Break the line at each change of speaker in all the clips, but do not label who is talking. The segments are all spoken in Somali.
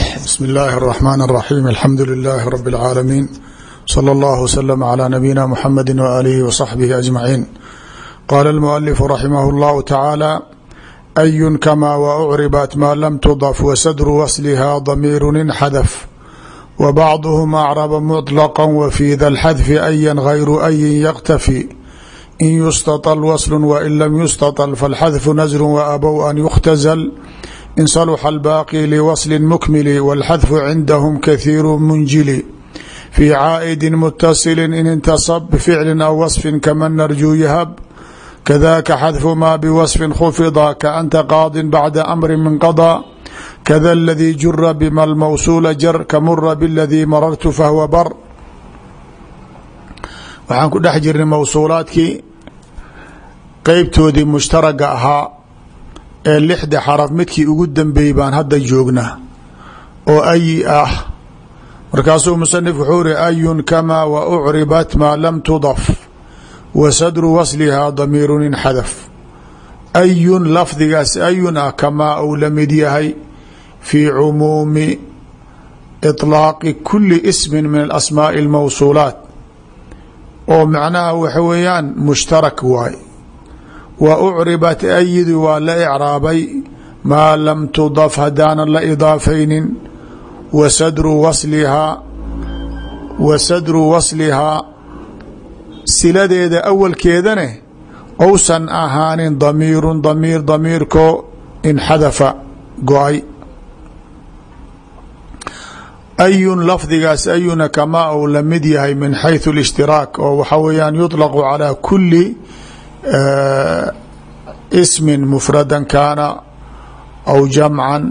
bsm اllahi الرحmn الرaxيm alxamdu لilh rb العaalamiin slى اllah وslm عlى nabiyina mxamedi وalihi وصaxbihi أجmaعiin qala اlmuأlifu raximah اllahu tacaalى أyun kama wأcribat ma lam tudaf wsadru wasliha damiiru inxadaf wbacduhm acraba mطlqa wfi da اlxadfi ayan غayru ayin yktafi in yustaطl wasl wain lam yustaطl faاlxadfu nasru waabow an yukhtazl in saluxa albaaqi liwasli mukmili wاlxadfu cindahum kahiiru munjili fii caa'idi mutasili in intasab bficli aw wasfi kaman narjuu yahab kadaka xadfu ma biwasfin khufida kaanta qaadin bacda amri min qaضى kada aladii jura bima lmawsuula jar kamura biladii marartu fahwa bar waxaan ku dhex jirnay mawsuulaadkii qeybtoodii mushtaraga ahaa ee lixda xaraf midkii ugu dambeeyey baan hadda joognaa oo ayi ah markaasuu musanif wuxuu iri ayun kamaa wa ucribat maa lam tudaf wa sadru waslihaa damiirun inxadaf ayun lafdigaas ayun ah kamaa uu la mid yahay fii cumuumi iطlaaqi kuli ismin min alasmaaءi اlmawsuulaat oo macnaha waxa weeyaan mushtarak waay wa ucribat ayidi waa la icraabay maa lam tudaf haddaanan la idaafaynin wa sadru waslihaa wa sadru waslihaa siladeeda awalkeedane ousan ahaanin damiirun damiir damiirkoo inxadafa go-ay ayun lafdigaas ayuna kamaa uu la mid yahay min xayثu اlishtiraak oo waxaa weeyaan yuطlaqu calى kuli ismi mufrada kaana aw jamcan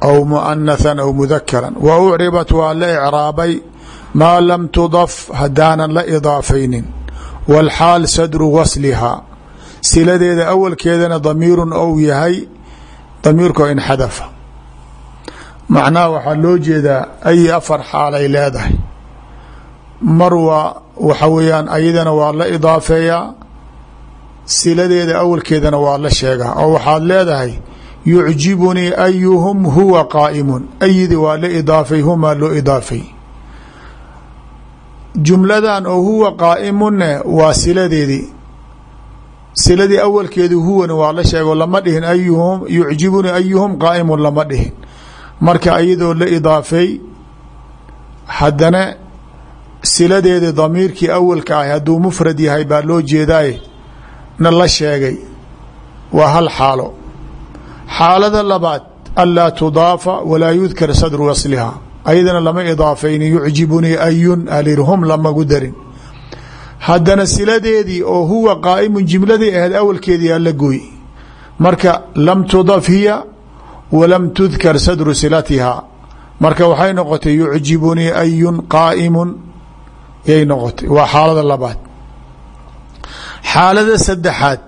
aw muanaثa aw mudakara wa ucribat waa la icraabay maa lam tudaf haddaanan la idaafaynin wاlxaal sadru waslihaa siladeeda awalkeedana damiirun ou yahay damiirkoo inxadafa macnaha waxaa loo jeedaa ay afar xaalay leedahay mar waa waxa weeyaan ayadana waa la idaafeeyaa siladeeda awalkeedana waa la sheegaa oo waxaad leedahay yucjibunii ayuhum huwa qaa'imun. Ayidi waa la idaafay humaa loo idaafay. Jumladan oo huwa qaa'imunne waa siladeedii siladii awalkeedi huwana waa la sheego lama dhihin ayuhum yucjibunii ayuhum qaa'imun lama dhihin. Marka iyadoo la idaafay haddana siladeedii damiirkii awalka ah hadduu mufrad yahay baa loo jeedaaye na la sheegay waa hal xaalo. Xaalada labaad anlaa tudaafa walaa yudkar sadru wasliha. Ayadana lama idaafayni yucjibunii ayun alir hum lamagu darin haddana siladeedii oo huwa qaa'imun jimladii ahayd awalkeedii aa la gooy. Marka lam tudaf hiya walam tudkar sadru silatihaa marka waxay noqotay yucjibunii ayun qaa'imun yay noqotay. Waa xaalada labaad xaalada saddexaad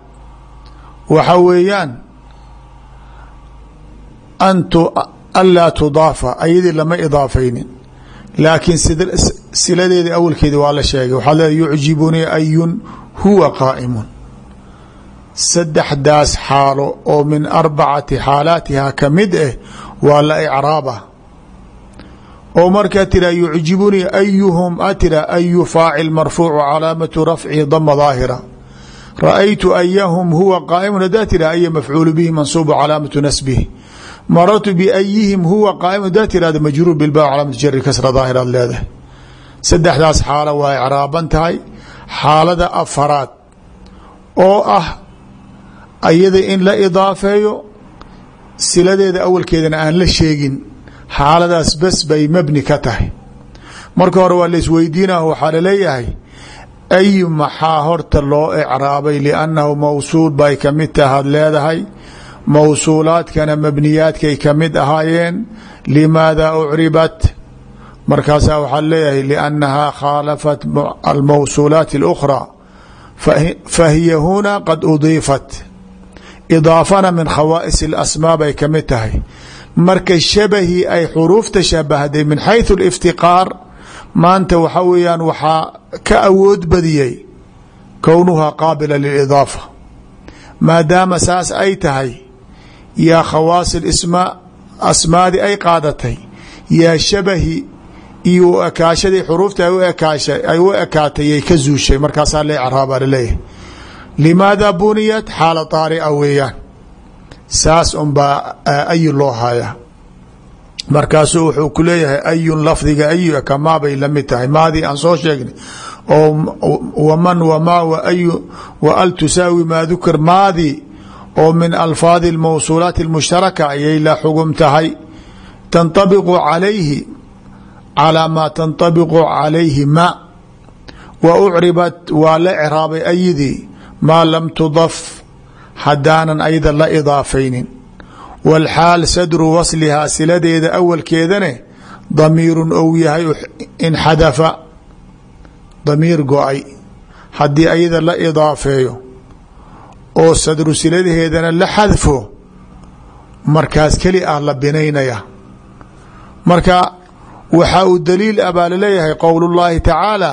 waxa weeyaan antu anlaa tudaafa ayadii lama idaafaynin. Laakiin siladeedii awalkeedi waa la sheegay. Waxaa leedahay yucjibunii ayun huwa qaa'imun. Saddexdaas xaalo oo min arbacati xaalaatiha ka mid ah waa la icraaba. Oo markaa tira yucjibunii ayuhum atira ayu faacil marfuucu calaamatu rafcihi dama daahira ra'aytu ayahum huwa qaa'imun hadaa tira aya mafcuulu bihi mansuubu calaamatu nasbihi marartu biayihim huwa qaa'imun hadaa tirahda majruur bilba calaamatu jari kasra daahiraad leedahay saddexdaas xaalo waa icraaban tahay. Xaalada afaraad oo ah ayada in la idaafeeyo siladeeda awalkeedana aan la sheegin xaaladaas bes bay mabni ka tahay. Marka hore waa laisweydiina waxaa ay maxaa horta loo icraabay liannahu mawsuul bay kamid tahaad leedahay mawsuulaadkana mabniyaadkay kamid ahaayeen limaada ucribat markaasaa waxaa leeyahay liannahaa khaalafat almawsuulaat اlأkhraa fahiya huna qad udiifat idaafana min khawaa'is اlasmaa bay kamid tahay marka shabahii ay xuruufta shabahday min xayثu اliftiqaar maanta waxa weeyaan waxaa ka awood badiyey kownuhaa qaabila lilidaafa. Maadaama saas ay tahay yaa khawaasil isma asmaadi ay qaadatay yaa shabahi iyo ekaashadii xuruufta ay u ekaatay yay ka zuushay markaasaa la icraaba la leeyahay limaada buniyat xaala taarica weeyaan. Saas unbaa ayu loo hayaa markaasuu wuxuu ku leeyahay ayun lafdiga ay kamaa bay la mid tahay? Maadii aan soo sheegnay. Oo waman wamaa wa al tusaawi maa dukir? Maadii oo min alfaadi almawsuulaati almushtaraka ayay la xugum tantabiqu calayhi calaa maa tantabiqu calayhi ma wa ucribat waa la craabay ayidii maa lam tudaf hadaanan ayada la idaafaynin wاlxaal sadru waslihaa siladeeda awalkeedane damiiru ou yahay inxadafa damiir go-ay haddii ayada la idaafeeyo oo sadru siladaheedana la xadfo markaas keli ah la binaynaya marka waxaa uu daliil ah baa laleeyahay qowl اllahi tacaala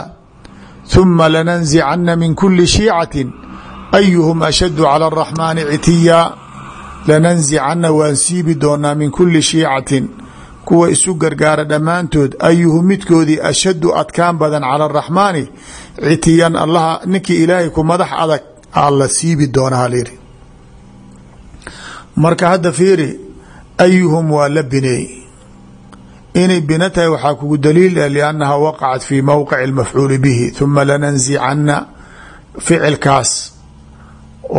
ثuma lananزicana min kuli shiicati ayuhum ashadu calى الraxmaani citiya lananزicana waan siibi doonaa min kuli shiicatin. Kuwa isu gargaara dhammaantood ayuhu midkoodii ashadu adkaan badan cala araxmaani citiyan allaha ninkii ilaahay ku madax adag alla siibi doona halyiri marka hadda fiiri ayuhum waa la bineey inay bina tahay waxaa kugu daliil ah liannaha waqacat fii mowqici اlmafcuuli bihi huma lananzicana ficilkaas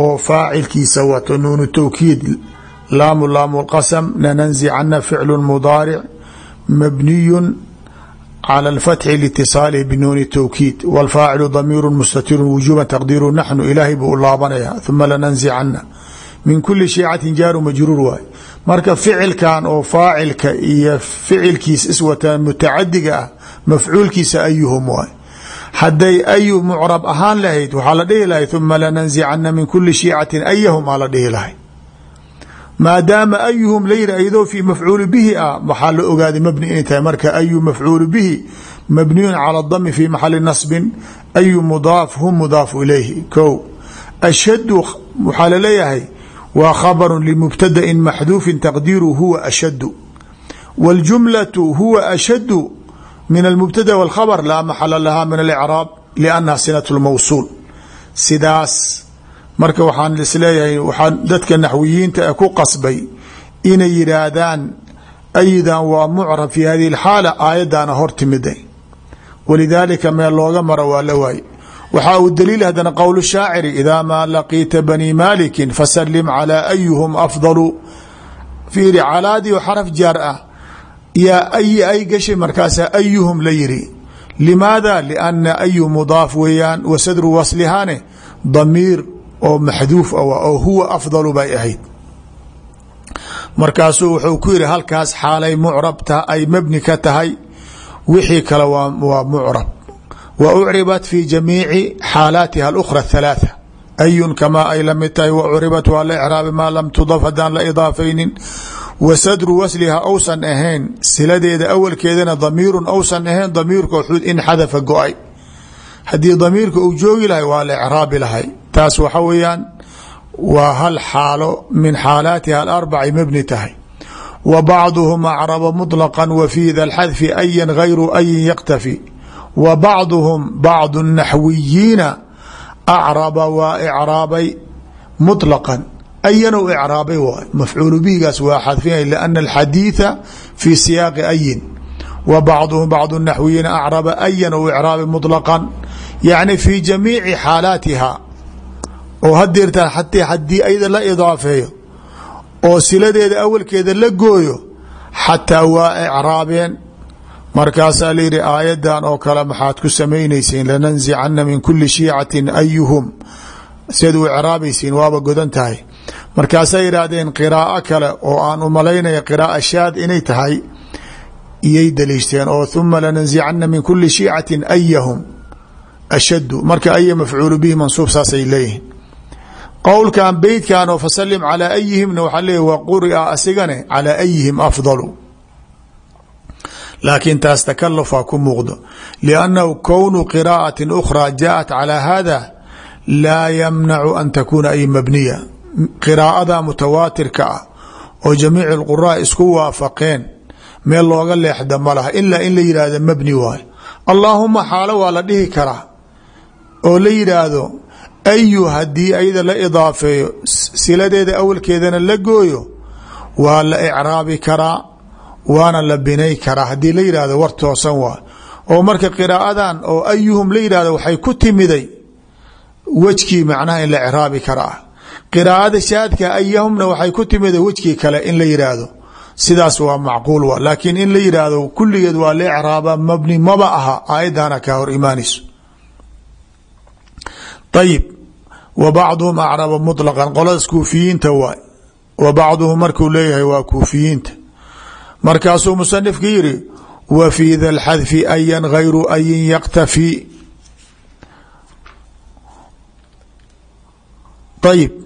oo faacilkiisa wato nuunu tawkiid laamu laamu lqasam lananzicana ficlu mudaaric mabniyu cala alfatxi liitisaalihi binuuni tawkiid walfaacilu damiiru mustatiru wujuuban taqdiiru naxnu ilaahay buu u laabanaya uma lananzicana min kuli shiicatin jaaru majruur waay. Marka ficilkan oo faacilka iyo ficilkiis iswataan mutacadiga ah mafcuulkiisa ayuhum waay hadday ayu mucrab ahaan lahayd waxaa la dhihi lahay huma lananzicana min kuli shiicatin ayahum aa la dhihi lahay. Maadaama ayuhum la yiri ayadoo fii mafcuuli bihi ah waxaa la ogaaday mabni inay tahay marka ayu mafcuuli bihi mabniyun cala dami fi maxali nasbin ayu mudaaf hum mudaafu ilayhi. Ko ashadu waxaa la leeyahay khabaru limubtadain maxduufin taqdiiru huwa ashadu wاljumlaةu huwa ashadu min almubtada wاlkhabr laa maxala laha min alicraab liannaha sinat lmawsuul sidaas marka waxaan is leeyahay waxaa dadka naxwiyiinta ku qasbay inay yidhaahdaan aydan waa mucrab fi hadihi اlxaala aayaddaana hor timiday walidaalika meel looga maro la waaye waxaa uu daliil haddana qowl shaaciri idaa maa laqiita bani maalikin fasalim calaa ayuhum afdalu fiiri calaadii xaraf jaar ah yaa ayi ay gashay markaasaa ayuhum la yiri limaada? Lianna ayu mudaaf weeyaan wa sadru waslihaane damiir oo maxduuf ah oo huwa afdalu bay ahayd. Markaasuu wuxuu ku yihi halkaas xaalay mucrab ta ay mabni ka tahay wixii kale waa mucrab. Wa ucribat fi jamiici xaalaatiha alukhra athalaatha ayun kamaa ay la mid tahay wa ucribat waa la icraabi maa lam tudaf haddaan la idaafaynin wa sadru wasliha ousan ahayn siladeeda awalkeedana damiirun ousan ahayn damiirka xud in xadafa go'ay haddii damiirka uu joogi lahay waa la icraabi lahay taas waxa weeyaan waa hal xaalo min xaalaatiha alarbacay mabni tahay wa bacduhum acraba muطlaqa wa fi da lxadfi ayan gayru ayin yaktafi wa bacduhum bacdu naxwiyiina acraba waa icraabay muطlaqan ayanu icraabay waay mafcuulu bihigaas waa xadfinay liana alxadiida fi siyaaqi ayin. Wa bacduhum bacdu naxwiyiina acraba ayan u icraabay muطlaqan yacni fi jamiici xaalaatiha oo hadeertaa xat haddii ayada la idaafeeyo oo siladeeda awalkeeda la gooyo xataa waa icraabeen. Markaasaa layihi aayadan oo kale maxaad ku samaynayseen lananzicana min kuli shiicatin ayuhum siad u waaba godan markaasay yidhaahdeen qiraa'o kale oo aan u malaynaya qiraaa shaad inay tahay iyay daliishteen oo huma lananzicana min kuli shiicatin ayahum ashadu marka aya mafcuulu bihi mansuub saasay leeyihiin qowlkan beytkan oo fasalim calaa ayihimna waxaa leeya wa quria asigane calaa ayihim afdalu. Laakiin taas takalufaa ku muuqdo. Liannahu kownu qiraa'ati ukhraa jaءat calaa hada laa yamnacu an takuuna ay qiraa'ada mutawaatirka ah oo jamiic اlquraa isku waafaqeen meel looga leexda ma laha ilaa in la yidhaahdo mabni waayo. Allaahuma xaalo waa la dhihi karaa oo la yidhaahdo ayu haddii ayada la idaafeeyo siladeeda awalkeedana la gooyo waa la icraabi karaa waana la binay karaa. Haddii la yidhahdo war toosan waa oo marka qiraa'adan oo ayuhum la yidhahdo waxay ku timiday wejkii macnaha in la icraabi karaa qiraa'ada shaadka ayahumna waxay ku timiday wejkii kale in la yidhaahdo sidaas waa macquul laakiin in la yidhaahdo kulligeed waa la icraaba mabni maba aha aayadana kaa hor imaanayso. Ayib wa bacduhum acraba muطlaqan qoladaas kuufiyiinta waay wa bacduhum markuu leeyahay waa kuufiyiinta. Markaasuu musanifka yidhi wa fii da lxadfi ayan gayru ayin yaktafi ayib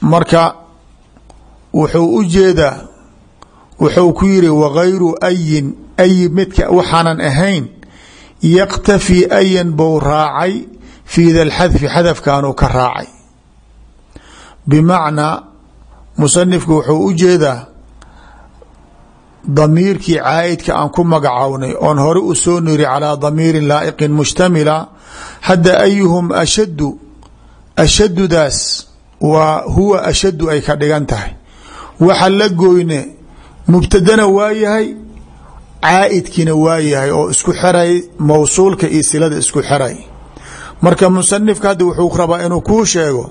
marka wuxuu u jeedaa wuxuu ku yiri wagayru ayin ayi midka waxaanan ahayn yaktafi ayan bou raacay fii da lxadfi xadafkanuu ka raacay. Bimacnaa musanifku wuxuu u jeedaa damiirkii caaidka aan ku magacownay oon hore u soo niri calaa damiirin laa'iqin mushtamila hadda ayuhum ashaddu ashadudaas waa huwa ashaddu ay ka dhigan tahay. Waxa la goyne mubtadana waa yahay caaidkiina waa yahay oo isku xeray mawsuulka iyo silada isku xeray. Marka musanifka hadda wuxuu rabaa inuu kuu sheego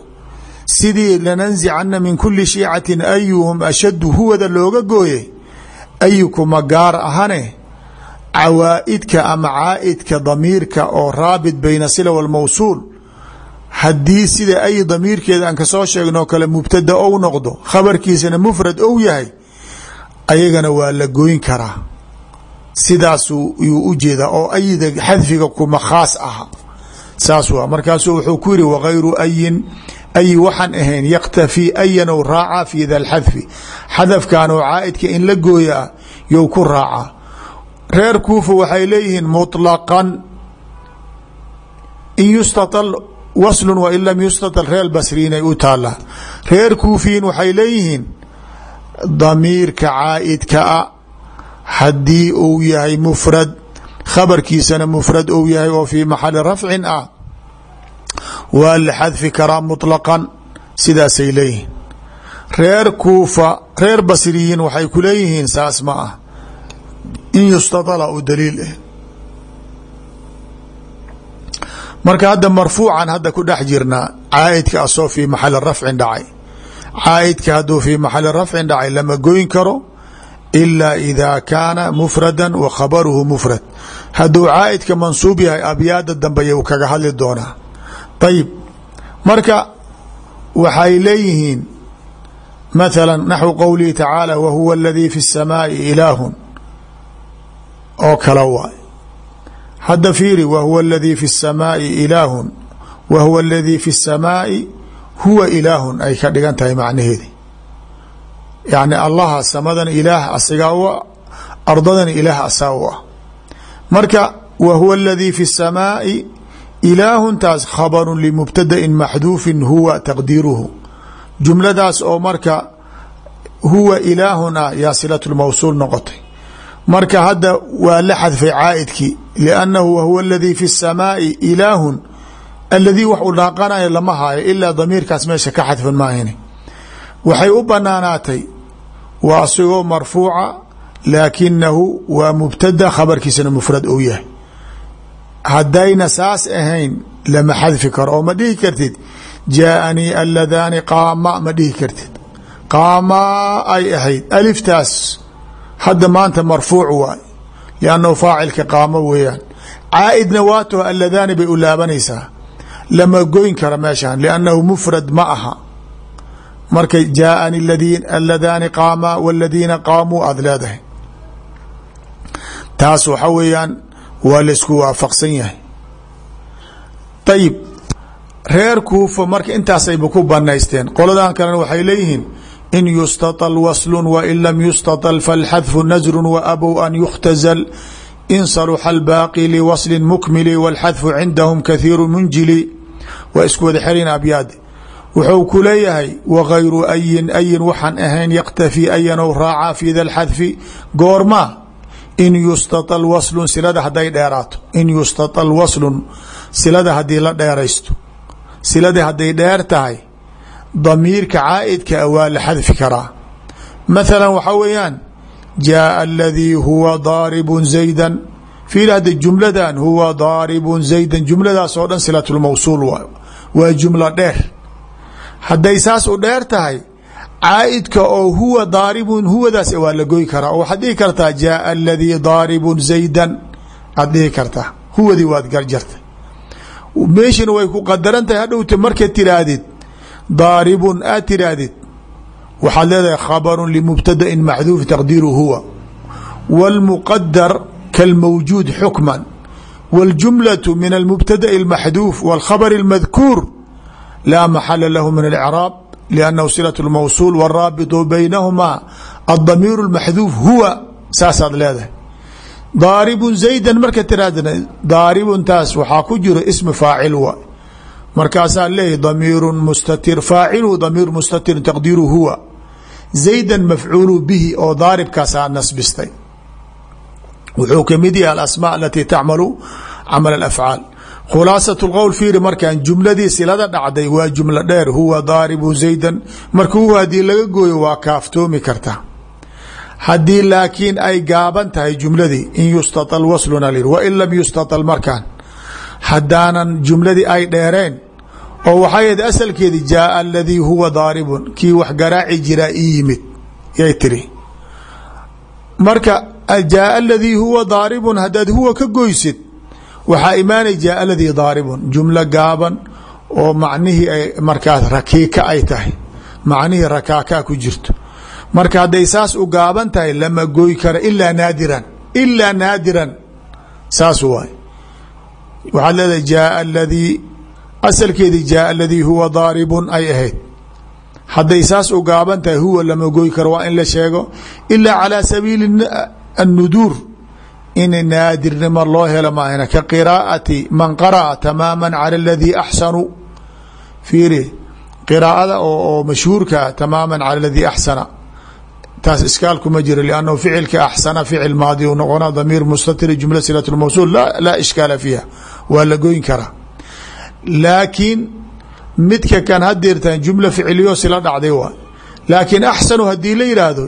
sidii lananzicana min kuli shiicatin ayuhum ashaddu huwada looga gooyey ayukuma gaar ahane cawaaidka ama caaidka damiirka oo raabit bayna sila walmawsuul haddii sida ay damiirkeeda aan ka soo sheegno kale mubtada ou noqdo khabarkiisana mufrad ou yahay ayagana waa la goyn karaa. Sidaasuu yuu u jeedaa oo ayda xadfiga kuma khaas aha. Saas waa markaasuu wuxuu ku yiri wagayru ayin ay waxaan ahayn yaktafi ayan ou fi da lxadfi xadafkan oo caaidka in la gooyaa you ku raacaa reer kuufa waxay leeyihiin muطlaqan in yustaطal waslu wain لم yustatal reer basriinay u taalaa reer kuufiyiin waxay leeyihiin damiirka caaidka a haddii uu yahay mufrad khabarkiisana mufrad uu yahay oo fii maxali rafcin ah waa la xadfi karaa muطlaqan sidaasay leeyihiin. Reer kuufa reer basriyiin waxay ku leeyihiin saas marka hadda marfuucan hadda ku dhex jirnaa caaidka asoo fii maxali rafcin dhacay. Caaidka hadduu fii maxali rafcin dhacay lama goyn karo ilaa ida kaana mufrada wa khabaruhu mufrad. Hadduu caaidka mansuub yahay abyaada dambe yuu kaga hadli doonaa. Ayib marka waxay leeyihiin mathala naxwu qowlihi tacaala wa huwa aladii fi الsamaai ilaahun. Oo kala hadda fiiri wa huwa aladii fi الsamaai ilaahun wa huwa aladii fi الsamaai huwa ilaahun ay ka dhigan tahay macnaheedi yacni allaha samadan ilaah asigaa u ah ardadana ilaah asaa u ah marka wa huwa aladii fi الsamaai ilaahuntaas khabaru limubtadain maxduufin huwa taqdiiruhu jumladaas oo marka huwa ilaahun ah yaa silatu lmawsuul noqotay marka hadda waa la xadfay caaidkii liannahu wahuwa aladii fi الsamaai ilaahun aladii wax u dhaaqanayo lama haayo ilaa damiirkaas meesha ka xadfan maahine waxay u banaanaatay waa asigoo marfuuca laakinahu waa mubtada khabarkiisana mufrad ou yahay haddayna saas ahayn lama xadfi karo oo ma dhihi kartid jaaanii aladaani qaama ma dhihi kartid qaama ay ahayd aliftaas hadda maanta marfuuc waay liannahu faacilka qaamo weeyaan. Caaidna waataho aladaani bay u laabanaysaa. Lama goyn kara meeshan liannahu mufrad ma aha. Marka jaaani aladaani qaama waladiina qaamuu aada leedahay. Taas waxa weeyaan waa laysku waafaqsan yahay. Ayib reer kuufa marka intaasayba ku banaysteen qoladan kalena waxay leeyihiin in yustaطل wasl wain lam yustaطل faاlxadfu nasru waabow an yukhtazl in saluxa اlbaaqi liwasli mukmili wاlxadfu cindahum kahiiru munjili waa isku wada xerayn abyaadi wuxuu ku leeyahay wagayru ayin ayin waxaan ahayn yaktafi ayanow raacaa fi da lxadfi goormaa in yustaطal waslun silada hadday dheeraato in yustaطal waslun silada haddii la dheeraysto silada hadday dheer tahay damiirka caa'idka a waa la xadfi karaa. Mathala waxaa weeyaan jaaa aladii huwa daaribu zayda fiil hadda jumladan huwa daaribu zayda jumladaas oo dhan silat lmawsuul waay waa jumlo dheer. Hadday saas u dheer tahay caaidka oo huwa daaribun huwadaas waa la goy karaa. Oo waxaad dhihi kartaa jaaa aladii daaribun zaydan. Aad dhihi kartaa. Waad garjartay meeshina way ku qadaran tahay. Hadhowta marka tiraahdid daaribun aad tiraahdid waxaad leedahay khabaru limubtadain maxduuf taqdiiru huwa wاlmuqadar kalmawjuud xukman wاljumlaة min almubtada'i اlmaxduuf wاlkhabr اlmadkuur laa maxala lahu min اlcraab لأnhu silaة الmawصuل wالraabiط baynahuma الdamiir الmaxduuf huwa saasaad leedahay daaribun zaydan marka tirahdna daaribuntaas waxaa ku jiro ismi faacil waay markaasaa leeyahy damiiru mustatir faacilu damiir mustatir taqdiiru huwa. Zayda mafcuulu bihi oo daaribkaasaa nasbistay. Wuxuu ka mid yahay alasmaa alatii tacmalu camal afcaal khulaasat qowl fiiri markaan jumladii silada dhacday waa jumla dheer. Huwa daaribu zaydan. Marka huwa haddii laga gooyo waa kaaftoomi karta. Haddii laakiin ay gaaban tahay jumladii in yustaal wasluna wa in lam yustaal markaan. Haddaanan jumladii ay dheereen oo waxay ahayd asalkeedi jaaa aladii huwa daaribun. Kii wax garaaci jiraa ii yimid yay tiri marka jaaa aladii huwa daaribun haddaad huwa ka goysid waxaa imaanay jaaa aladii daaribun. Jumlo gaaban oo macnihii ay markaas rakiika ay tahay. Macnihii rakaakaa ku jirto. Marka hadday saas u gaaban tahay lama goy karo ilaa naadiran ilaa naadiran. Saas waay. Waxaad leedahay jaaa aladii asalkeedii jaaa aladii huwa daaribun ay ahayd. Hadday saas u gaaban tahay huwa lama goy karo waa in la sheego ilaa calaa sabiili annuduur. In naadirnimo loo helo maahna ka qiraa'ati man qara'a tamaama cala aladii axsanu. Fiiri qiraa'ada oo mashhuurka tamaama cala aladii axsana. Taas iskaalkuma jiro lannahu ficilka axsana ficil maadi u noqona damiir mustatiri jumla silat mawsuul laa ishkaala fiiha. Waa la goyn karaa laakiin midka kan hadeertan jumla ficiliyo sila dhacday waay laakiin axsanu haddii la yidhaahdo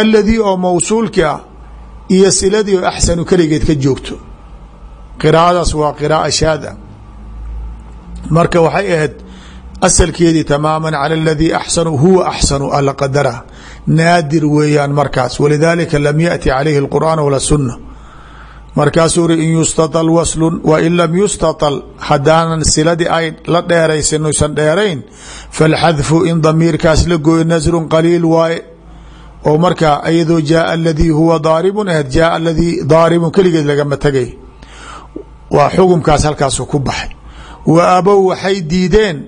aladii oo mawsuulki ah iyo siladii oo axsanu keligeed ka joogto. Qiraa'adaas waa qiraaa shaada. Marka waxay ahayd asalkeedii tamaama cala aladii axsanu huwa axsanu ala qadara naadir weeyaan markaas. Walidaalika lam yaأti calayhi اlqur'aan wala suna markaasuu uri in yustaطal waslun wain lam yustaطal haddaanan siladii ay la dheeraysan uysan dheerayn falxadfu in damiirkaas la gooyo nasrun qaliil waaye. Oo markaa iyadoo jaaa aladii huwa daaribun ahed jaaa aladii daaribun keligeed lagama tegay waa xukumkaas halkaasu ku baxay. Wa abow waxay diideen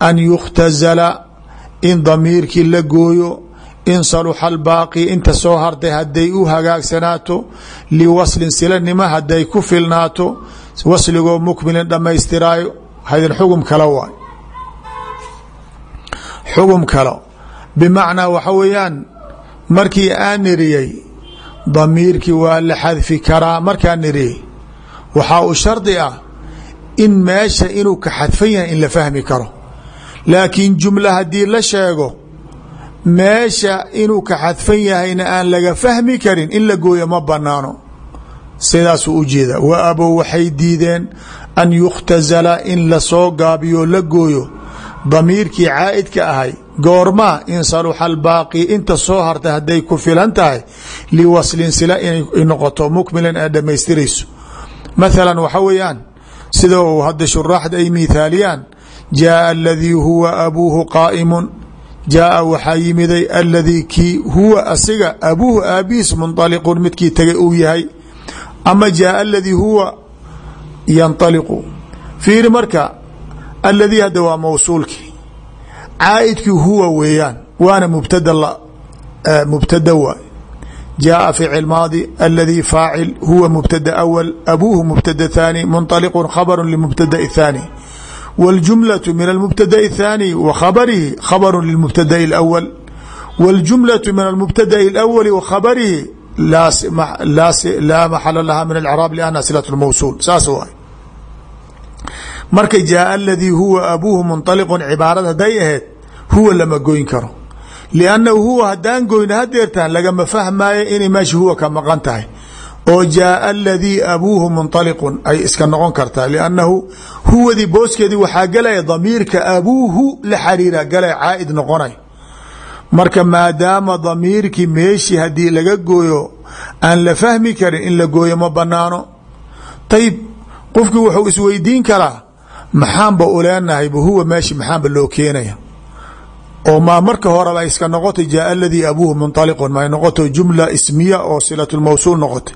an yukhtazala in damiirkii la gooyo in saluxa albaaqi inta soo hartay hadday u hagaagsanaato liwaslin silanimo hadday ku filnaato wasligoo mukmilin dhammaystiraayo. Haydin xugum kale waay. Xugum kalo bimacnaa waxa weeyaan markii aan niriyey damiirkii waa la xadfi karaa markaan niriyey. Waxaa uu shardi ah in meesha inuu ka xadfan yahay in la fahmi karo. Laakiin jumla haddii la sheego meesha inuu ka xadfan yahayna aan laga fahmi karin in la gooyo ma banaano sidaasuu u jeeda wa abow waxay diideen an yukhtazala in la soo gaabiyo la gooyo. Damiirkii caa'idka ahay goormaa in saluxa albaaqi inta soo harta hadday ku filan tahay liwaslin sila inay noqoto mukmilan ee mathalan waxa weeyaan sida uu hadda shuraaxda ay miithaaliyaan jaaa aladii huwa abuuhu qaa'imun jaaa waxaa yimiday aladii kii huwa asiga abuuhu aabihiis munaliqun midkii tagay uu yahay ama jaaa aladii huwa yanaliqu fiiri marka aladii hadda waa mawsuulkii. Caaidkii huwa weeyaan waana mubtada mubtada waay jaaa ficil maadi aladii faacil huwa mubtada awal abuuhu mubtada thaani munaliqun khabaru limubtada thaani wاljumlaة min almubtadaءi الthaani wa khabarihi khabaru lilmubtadaءi اlأwl wاljumlaة min almubtadaءi اlأwli wa khabarihi laa maxala laha min alcraab lanha silaة اlmawsuul saas waay marka jaaa aladii huwa abuuhu munطaliqu cibaarad haday ahayd huwa lama goyn karo liannahu huwa haddaan goyno hadeertaan lagama fahmaayo inay meesha huwa ka maqan tahay oo jaaa aladii abuuhu munطaliqun ay iska noqon kartaa liannahu huwadii booskeedii waxaa galaya damiirka abuuhu la xariira galay caaid noqonay. Marka maadaama damiirkii meeshii haddii laga gooyo aan la fahmi karin in la gooyo ma banaano ayib qofkii wuxuu isweydiin karaa maxaanba uleenahayba huwa meeshi maxaanba loo keenaya oo maa marka horeba iska noqotay jaaa aladii abuuhu munaliqun ma noqoto jumla ismiya oo silatulmawsuul noqotay.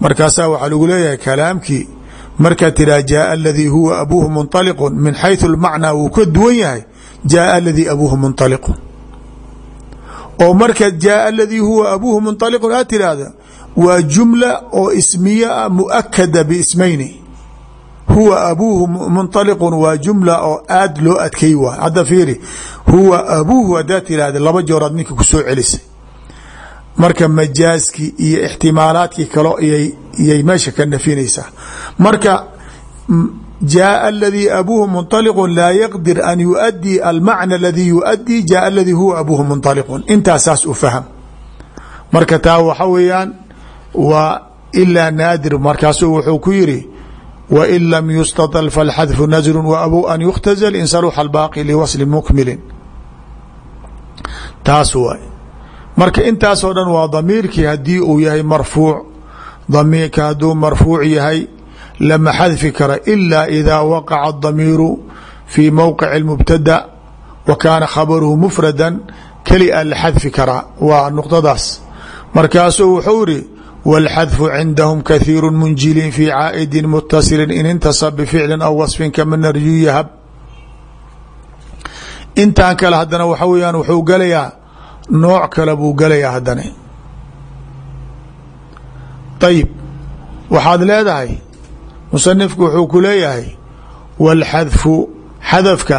Markaasaa waxaa lagu leeyahay kalaamkii markaa tiraa jaaa aladii huwa abuuhu munaliqun min xayثu lmacnaa wuu ka yahay jaaa aladii abuuhu munaliqun oo marka jaaa aladii huwa abuuhu munaliqun aad tiraahda jumla oo ismiya a muakada biismayni huwa abuuhu munطaliqun waa jumla oo aad loo adkay waay hadda fiiri huwa abuuhu haddaad tirahda laba jooraad ninka kusoo celisay marka majaaskii iyo ixtimaalaadkii kalo iyay meesha ka nafinaysaa marka jaaa aladii abuuhu munطaliqu laa yaqdir an yuadii almacna aladii yuadii jaaa aladii huwa abuuhu munطaliqun intaasaas u fahm marka taa waxa weeyaan waa ilaa naadir markaasuu wuxuu ku yiri win lam yustaطل faاlxadfu nasru waabuu an yukhtaزl in saluxa اlbaaqi liwasli mukmilin taas waay marka intaasoo dhan waa damiirkii haddii uu yahay marfuuc damiirka hadduu marfuuc yahay lama xadfi kara ila ida waqaca الdamiiru fii mowqic اmubtada wa kaana khabaruhu mufrada keli a la xadfi karaa waa nuqdadaas markaasuu wuxuu iri wاlxadfu cindahum kahiiru munjilin fi caa'idi mutasili in intasab bficli aw waصfin kama narju yahab intan kale haddana waxa weyaan wuxuu galayaa nooc kale buu galayaa haddana ayib waxaad leedahay musanifku wuxuu ku leeyahay wاlxadfu xadafka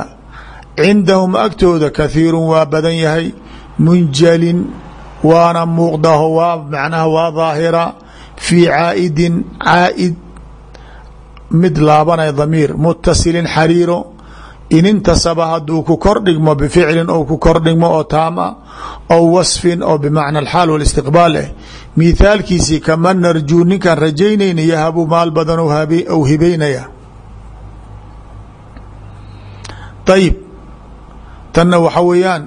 cindahum agtooda kahiiru waa badan yahay munjalin waana muuqdaho waa macnaha waa daahira fii caa'idin caa'id mid laabanay damiir mutasilin xariiro in intasaba hadduu ku kor dhigmo bificlin ou ku kor dhigmo oo taam ah ow wasfin oo bimacna alxaal walistiqbaal eh mithaalkiisii kama narjuu ninkaan rajaynayna yahabu maal badan ou hibeynaya ayib tanna waxa weeyaan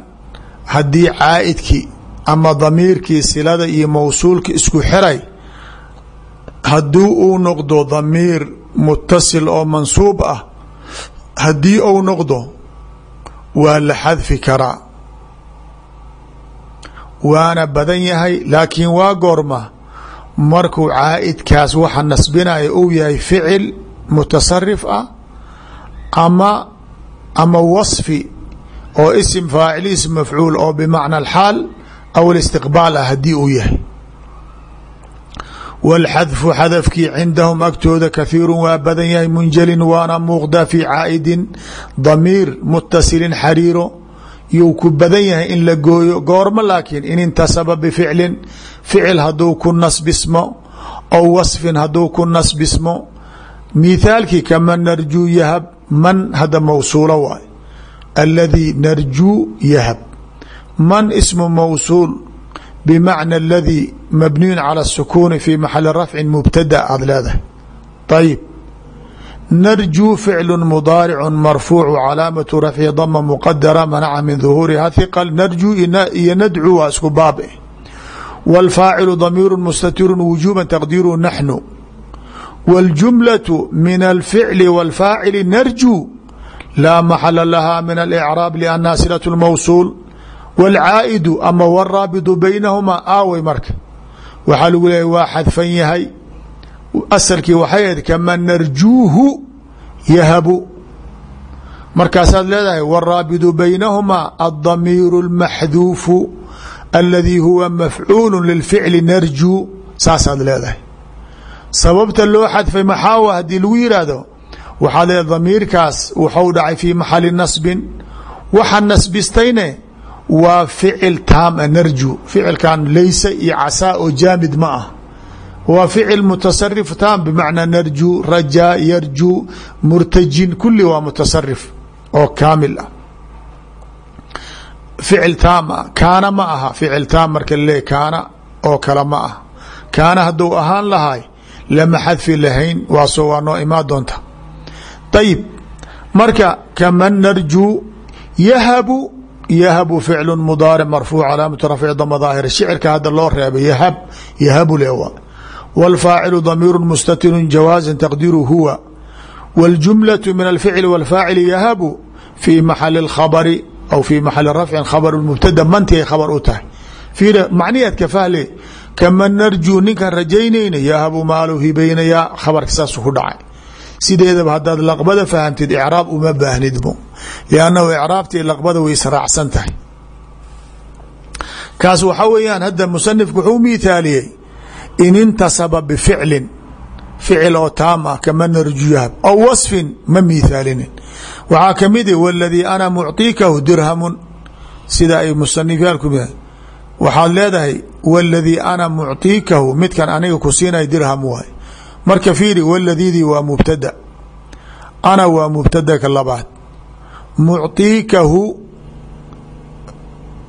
haddii caa'idkii ama damiirkii silada iyo mawsuulka isku xiray haddii uu noqdo damiir mutasil oo mansuub ah haddii uu noqdo waa la xadfi karaa. Waana badan yahay laakiin waa goorma markuu caa'idkaas waxa nasbinaya uu yahay ficil mutasarif ah ama ama wasfi oo isim faacil ism mafcuul oo bimacna alxaal aw الاstiqbaal ah haddii uu yahay wاlxadfu xadafkii cindahum agtooda kahiiru waa badan yahay munjalin waana muuqda fii caa'idin damiir mutasilin xariiro yuu ku badan yahay in la gooyo goormo laakiin in intasaba bificlin ficil hadduu ku nasbismo aw wasfin hadduu ku nasbismo mithaalkii kama narjuu yahab man hadda mawsuulo waay aladii narjuu yahab man ismu mawsuul bmacna اladii mabniyu calى الsukuuni fi maxali rafci mubtada aad leedahay ayib narjuu ficlu mudaaricu marfuucu calaamatu rafci dama muqadara manaca min duhuuriha hiqal narjuu iyo nadcuu waa isku baab eh wاlfaacilu damiiru mustatiru wujuba taqdiiru naxnu wاljumlaة min alficli wاlfaacili narjuu laa maxala laha min alicraab liannaha silaة اlmawsuul wاlcaa'idu ama wاraabidu baynahumaa aaway marka waxaa lagu leeyahy waa xadfan yahay asalkii waxay ahayd kama narjuuhu yahabu markaasaad leedahay wاraabidu baynahumaa aلdamiir اlmaxduufu aladii huwa mafcuul lilficli narjuu saasaad leedahay sababta loo xadfay maxaawa haddii lagu yihahdo waxaa leedahay damiirkaas wuxuu dhacay fii maxali nasbin waxa nasbistayne waa ficil taama narju ficilkan laysa iyo casaa oo jaamid ma ah. Waa ficil mutasarif taam bimacnaa narju rajaa yarju murtajin kulli waa mutasarif oo kaamil ah. Ficil taam kaana ma aha. Ficil taam marka laleeyahy kaana oo kale ma ah. Kaana ahaan lahay lama xadfi lahayn waaso waa noo imaa doonta. Ayib marka kaman narju yahabu yahabu ficlu mudaaric marfuuc calaamatu rafci dama daahir shicirka hadda loo reebay yahab yahabu le waa wاlfaacilu damiiru mustatiru jawaaزa taqdiru huwa wاljumlaة min alficli wاlfaacili yahabu fii maxali اkhabri aw fii maxali rafcin khabr mubtada manti ay khabar u tahay fiir macniyaad ka fahle kaman narjuu ninkan rajaynayna yahabu maalu hibaynayaa khabarka saasu ku dhacay sideedaba haddaad laqbada fahamtid icraab uma baahnidbo liannahu icraabtii laqbada way israacsan tahay. Kaas waxaa weeyaan hadda musanifku wuxuu miithaaliyey in intasaba bificlin ficil oo taam ah kama narju aw wasfin ma miithaalinin waxaa ka mid i waladii ana mucطiikahu dirhamun sida ay musanifyaalku waxaad leedahay waladii ana mucطiikahu midkan aniga ku siinay dirham waay marka fiiri waladidii waa mubtada ana waa mubtadaka labaad mucطiikahu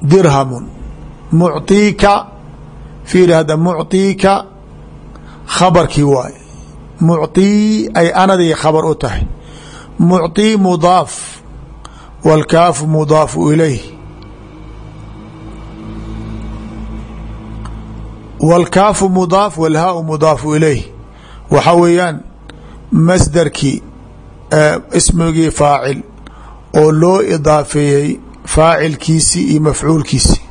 dirhamun mucطiika fiiri hadda mucطiika khabarkii waay mucطii ay anadii khabar u tahay mucطii mudaaf wاlkaafu mudaafu ilayh wاlkaafu mudaaf wاlhaau mudaafu ilayh waxaa weeyaan masdarkii eh, ismigii faacil oo loo idaafeeyey faacilkiisii iyo mafcuulkiisi.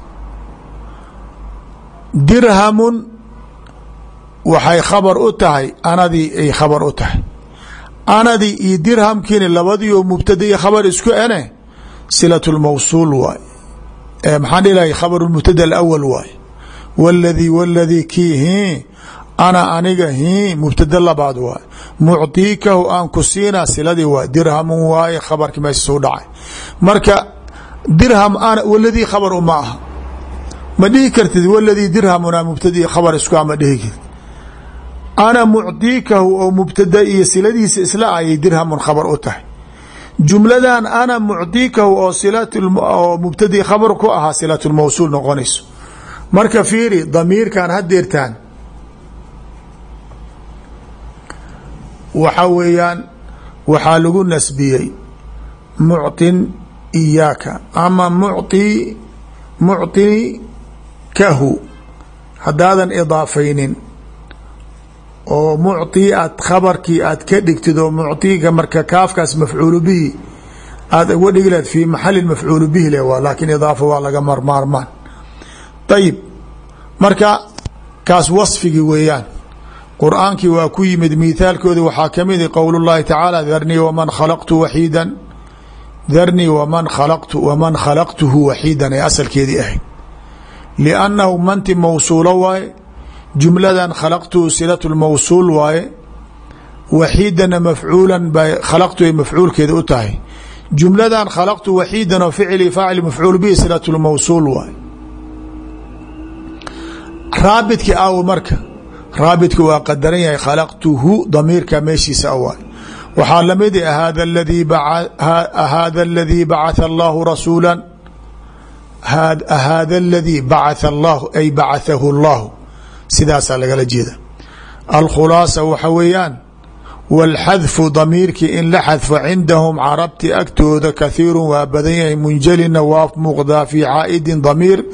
Dirhamun waxay khabar u tahay anadii ay khabar u tahay. Anadii iyo dirhamkiina labadiioo mubtada iyo khabar isku ene silat lmawsuul waay eh, maxaan dhilahay khabar mubtada awal waay wladii wladii kii ana aniga hi mubtada labaad waay. Muctiikahu aan ku siinaa siladii waay. Dirhamun waaye khabarkii meesha suu dhacay. Marka dirham ana waladii khabar uma aha. Ma dhihi kartid waladii dirhamunaa mubtada khabar isku ma dhihi kartid? Ana muctiikahu oo mubtada iyo siladiisa isla ayay dirhamun khabar u tahay. Jumladan ana muctiikahu oo oo mubtadii khabar ku ahaa silat lmawsuul noqonayso. Marka fiiri damiirkan hadeertaan waxa weeyaan waxaa lagu nasbiyey mucطin iyaaka ama mucطi mucطi kahu haddaadan idaafaynin oo mucطi aad khabarkii aad ka dhigtid oo mucطiga marka kaafkaas mafcuulu bihi aad uga dhigi lahayd fii maxali mafcuulu bihi le waa laakiin idaafa waa laga marmaarmaan ayib marka kaas wasfigii weeyaan qur'aankii waa ku yimid mithaalkoodi waxaa ka mid qowl اllahi tacaala dharnii wman khalaqtu waxiida dharnii wman khalaqtu waman khalaqtuhu waxiidan ay asalkeedii ahayd liannahu manti mawsuulo waaye jumladan khalaqtuhu silatu lmawsuul waaye waxiidana mafcuulan bay khalaqtu ay mafcuulkeeda u tahay. Jumladan khalaqtu waxiidan oo ficli faacil mafcuul bihi silatu lmawsuul waaye. Raabidki aw marka raabidka waa qadaran yahay khalaqtuhu damiirka meeshiisa awaay waxaa la mid ladii hada aladii bacatha allahu rasuula hada aladii bacatha allahu ay bacathahu allahu. Sidaasaa lagala jeeda. Alkhulaasa waxa weeyaan wاlxadfu damiirkii in la xadfo cindahum carabti agtooda kahiiru waa badan yahay munjalina waa muuqdaa fi caaidin damiir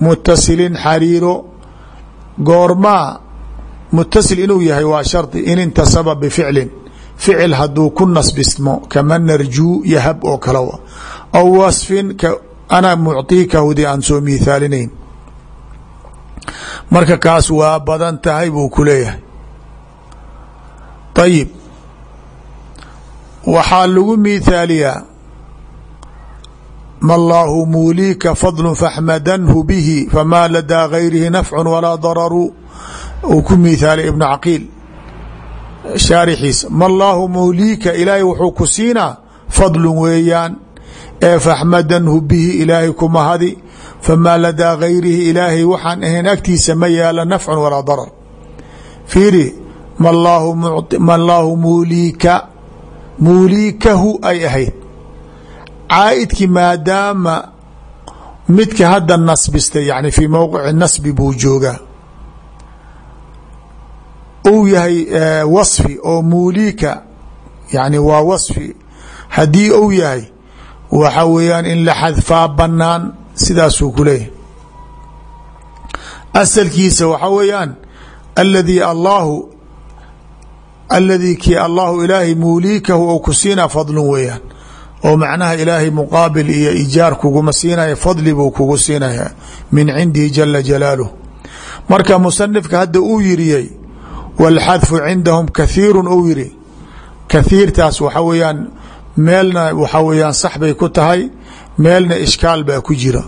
mutasilin xariiro mutasil inuu yahay waa shardi in intasaba bificlin. Ficil hadduu ku nasbismo kama narjuu yahab oo kalewa aw wasfin ana mucطiikahudi aan soo miithaalinayn. Marka kaas waa badan tahay buu ku leeyahay. Ayib waxaa lagu miithaaliyaa ma llaahu muuliika fadlu faxmadanhu bihi famaa ladaa gayrihi nafcu walaa dararu uu ku miithaalay ibnu caqiil shaarixiisa ma llaahu mawliika ilaahay wuxuu ku siinaa fadlun weeyaan ee faxmadanhu bihi ilaahay kuma hadi famaa ladaa gayrihi ilaahay waxaan ahayn agtiisa ma yaalla nafcun walaa darar. Fiiri ma llaahu muuliika muuliikahu ay ahayd. Caaidkii maadaama midka hadda nasbistay yani fii mowqici nasbi buu joogaa uu yahay wasfi oo muuliika yani waa wasfi. Haddii uu yahay waxa weeyaan in la xadfaa banaan sidaasuu ku leeyahay. Asalkiisa waxa weeyaan aladii allahu aladii kii allahu ilaahay muuliikahu ou ku siinaa fadlun weeyaan. Oo macnaha ilaahay muqaabil iyo ijaar kuguma siinaya fadli buu kugu siinaya min cindihi jala jalaaluh marka musanifka hadda uu yiriyey wاlxadfu cindahum kathiiru ou yiri kathiirtaas waxa weeyaan meelna waxa weeyaan sax bay ku tahay meelna ishkaal baa ku jira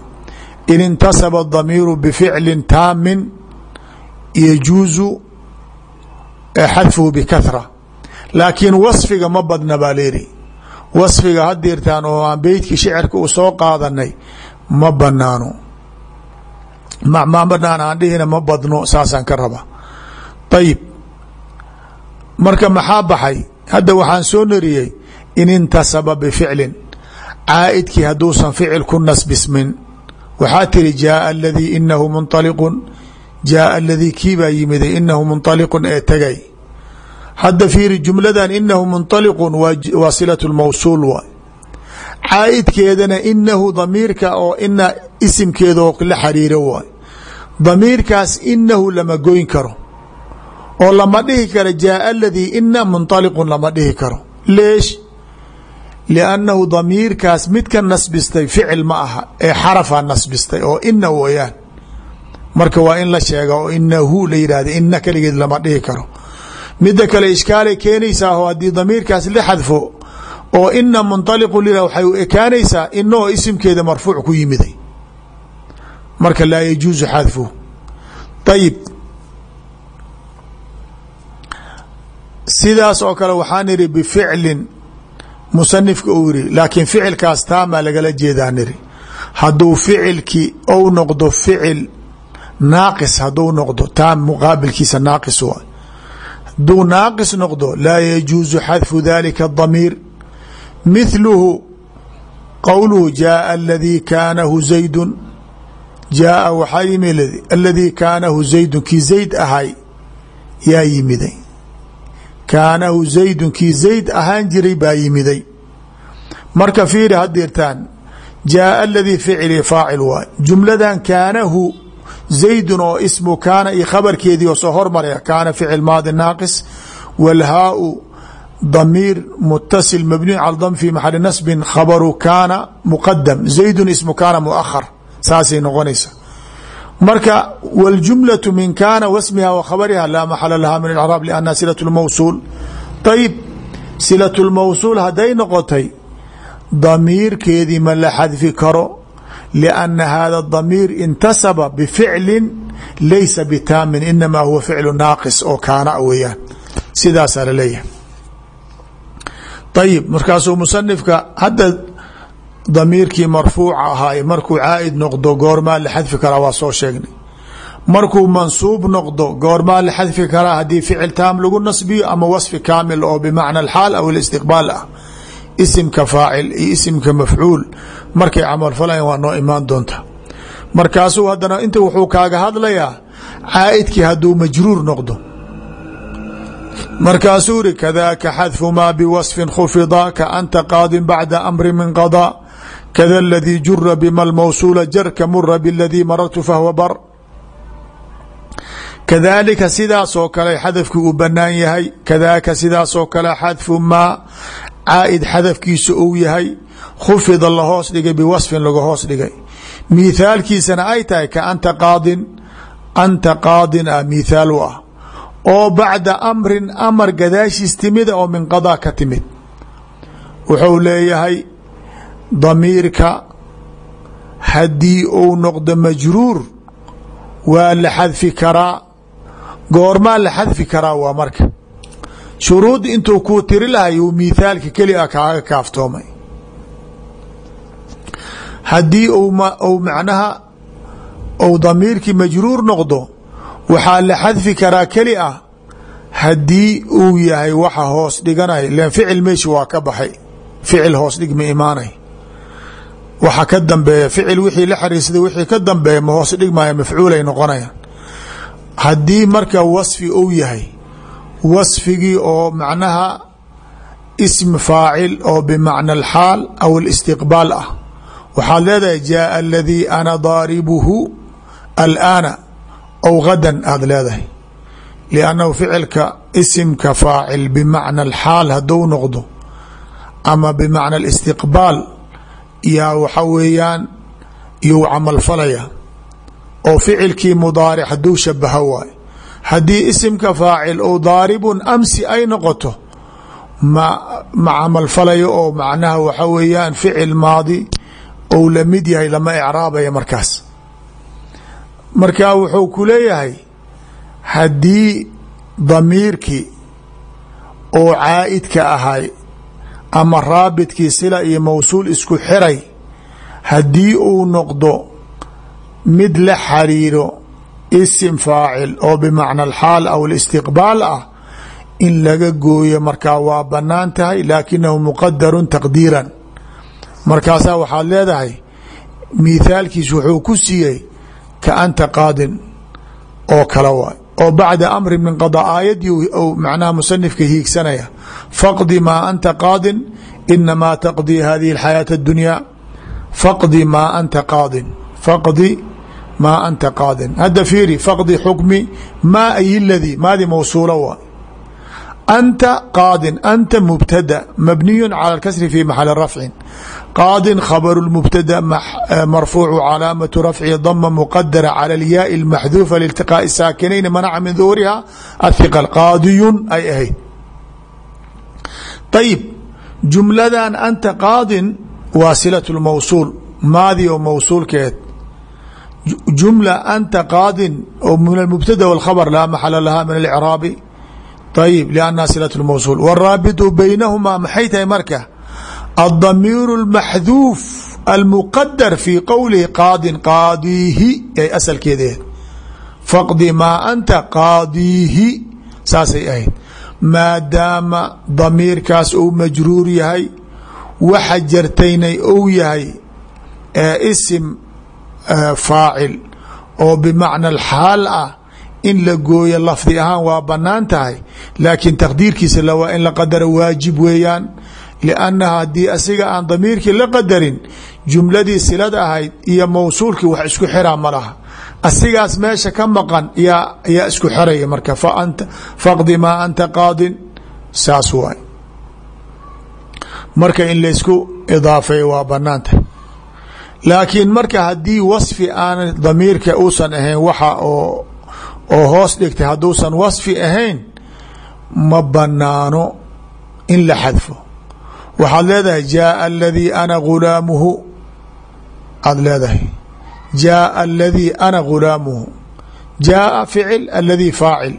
in intasaba damiiru bificli taamin yajuuzu xadfuhu bikahra laakiin wasfiga ma badna baa leeri wasfiga hadirtaan oo aan beytkii shicirka u soo qaadanay ma banaano ma banaan badno saasaan ka raba marka maxaa baxay? Hadda waxaan soo nariyey in intasaba bificlin caaidkii hadduusan ficil ku nasbismin. Waxaa tiri jaaa aladii inahu munaliqun jaaa aladii kii baa yimiday inahu munaliqun ee tagay. Hadda fiiri jumladan inahu munaliqun waa silat lmawsuul waay caaidkeedana inahu damiirka oo ina isimkeedaoo la xariiro waay damiirkaas inahu lama goyn karo oo lama dhihi karo jaaa aladii ina munطaliqun lama dhihi karo. Leesh? Liannahu damiirkaas midka nasbistay ficil ma aha ee xarafaa nasbistay oo ina weyaan marka waa in la sheega oo inahu la yidhahda ina keligeed lama dhihi karo. Midda kale ishkaalay keenaysaa oo haddii damiirkaas la xadfo oo ina munطaliqu lila waxay u ekaanaysaa inaoo isimkeeda marfuuc ku yimiday. Marka laa yajuusu xadfu. Ayib sidaas oo kale waxaa niri bificlin musanifka uu yiri laakiin ficilkaas taamaa lagala jeedaa niri hadduu ficilkii ou noqdo ficil naaqis hadduu noqdo taam muqaabilkiisa naaqis waay hadduu naaqis noqdo laa yajuusu xadfu dalika damiir. Mithluhu qowluhu jaaa aladii kaanahu zaydun. Jaaa waxaa yimi aladii kaanahu zaydun kii zayd ahay yaa yimiday kaanahu zaydun kii zayd ahaan jiray baa yimiday. Marka fiiri hadirtaan jaaa aladii ficili faacil waay jumladan kaanahu zaydun oo ismu kaana iyo khabarkeedii oo soo hormaraya kaana ficil maadi naaqis wاlhaau damiir mutasil mabniyu cala dam fi maxali nasbin khabaru kaana muqadam zaydun ismu kaana muahar saasay noqonaysa marka wاljumlaة min kaana wasmiha wa khabariha laa maxala laha min اcraab lanha silaة اlmawsuul ayib silaة اlmawsuul hadday noqotay damiirkeedii ma la xadfi karo لأna hada damiir intasaba bficli laysa bitaamin inama huwa ficlu naaqis oo kaana weeyaan sidaasaa laleeyahay ayib markaasuu musanifka hadda damiirkii marfuuca ahaay markuu caaid noqdo goormaa la xadfi karaa waa soo sheegnay. Markuu mansuub noqdo goormaa la xadfi karaa haddii ficil taam lagu nasbiyo ama wasfi kaamil oo bimacna alxaal aw اlistiqbaal ah. Isimka faacil iyo isimka mafcuul markay camal falayan waa noo imaan doonta. Markaasuu haddana inta wuxuu kaaga hadlayaa caaidkii hadduu majruur noqdo. Markaasuu iri kadaaka xadfu maa biwasfin khufida ka anta qaadin bacda amri min qadaa kada aladii jura bima lmawsuula jarka mura biladii marartu fahwa bar kadaalika sidaasoo kale xadafkii uu banaan yahay kadaaka sidaasoo kale xadfu maa caaid xadafkiisa uu yahay khufida lahoos dhigay biwasfin laga hoos dhigay mithaalkiisana ay tahay ka anta qaadin anta qaadin ah mithaal u ah oo bacda amrin amar gadaashiis timida oo min qadaa ka timid wuxuu leeyahay damiirka haddii uu noqdo majruur waa la xadfi karaa. Goormaa la xadfi karaa waa marka. Shuruud intuu kuu tiri lahay uu mithaalka keli a kaaga kaaftoomay. Haddii u macnaha ou damiirkii majruur noqdo waxaa la xadfi karaa keli ah haddii uu yahay waxa hoos dhiganay. Len ficil meeshi waa ka baxay. Ficil hoos dhig ma imaanay waxa ka dambeeya ficil wixii la xariirsaday wixii ka dambeeya ma hoos dhigmaya mafcuulay noqonayaan. Haddii marka wasfi uu yahay wasfigii oo macnaha ism faacil oo bimacna alxaal aw alistiqbaal ah. Waxaad leedahay jaaa aladii ana daaribuhu alaana aw gadan aada leedahay. Liannahu ficilka isimka faacil bimacna alxaal hadduu noqdo ama bimacna alistiqbaal yaa waxa weeyaan iyou camal falaya oo ficilkii mudaaric hadduu shabaho waay haddii isimka faacil ou daaribun amsi ay noqoto ma ma camal falayo oo macnaha waxa weeyaan ficil maadi ou la mid yahay lama icraabaya markaas. Marka wuxuu ku leeyahay haddii damiirkii oo caa'idka ahay ama raabidkii sila iyo mawsuul isku xiray haddii uu noqdo mid la xariiro isim faacil oo bimacna alxaal aw alistiqbaal ah in laga gooyo markaa waa bannaan tahay laakinahu muqadarun taqdiiran. Markaasaa waxaad leedahay mithaalkiis wuxuu ku siiyey ka anta qaadin oo kale waay oo bacda amri min qada aayadii macnaha musanifka hiigsanaya faqdi maa anta qaadin inamaa taqdii hadihi alxayaaة اdunyaa faqdi maa anta qaadin faqdi maa anta qaadin hadda fiiri faqdi xukmi maa ay ladii maadi mawsuula waay anta qaadin anta mubtada mabniyu calى اkasri fi maxali rafcin qaadin khabru mubtada marfuucu calaamatu rafci dama muqadara cala alyaai maxduufa liiltiqaai saakinayn manaca min duhuriha athiqal qaadiyun ay ahayd ayib jumladan anta qaadin waa silat mawsuul maadi oo mawsuulkeed jumla anta qaadin oo min almubtada wاlkhabr laa maxala laha min alcraabi ayib lannaha silat mawsuul wraabitu baynahumaa maxay tahay marka aلdamiir اlmaxduuf almuqadar fii qowlihi qaadin qaadiihi ay asalkeedahed faqdi maa anta qaadiihi saasay ahayd maadaama damiirkaas uu majruur yahay waxa jartaynay ou yahay isim faacil oo bimacna alxaal ah in la gooyo lafdi ahaan waa bannaan tahay laakiin taqdiirkiisa waa in la liannaha haddii asiga aan damiirkii la qadarin jumladii silad ahayd iyo mawsuulkii wax isku xiraa ma laha asigaas meesha ka maqan yaa isku xeraya marka faqdi maa anta qaadin saas waay marka in laysku idaafeeyo waa bannaan tahay laakiin marka haddii wasfi aan damiirka uusan ahayn waxa oo oo hoos dhigtay hadduusan wasfi ahayn ma banaano in la xadfo waxaad leedahay jaaa aladii ana gulaamuhu aada leedahay jaaa aladii ana gulaamuhu jaaa ficil aladii faacil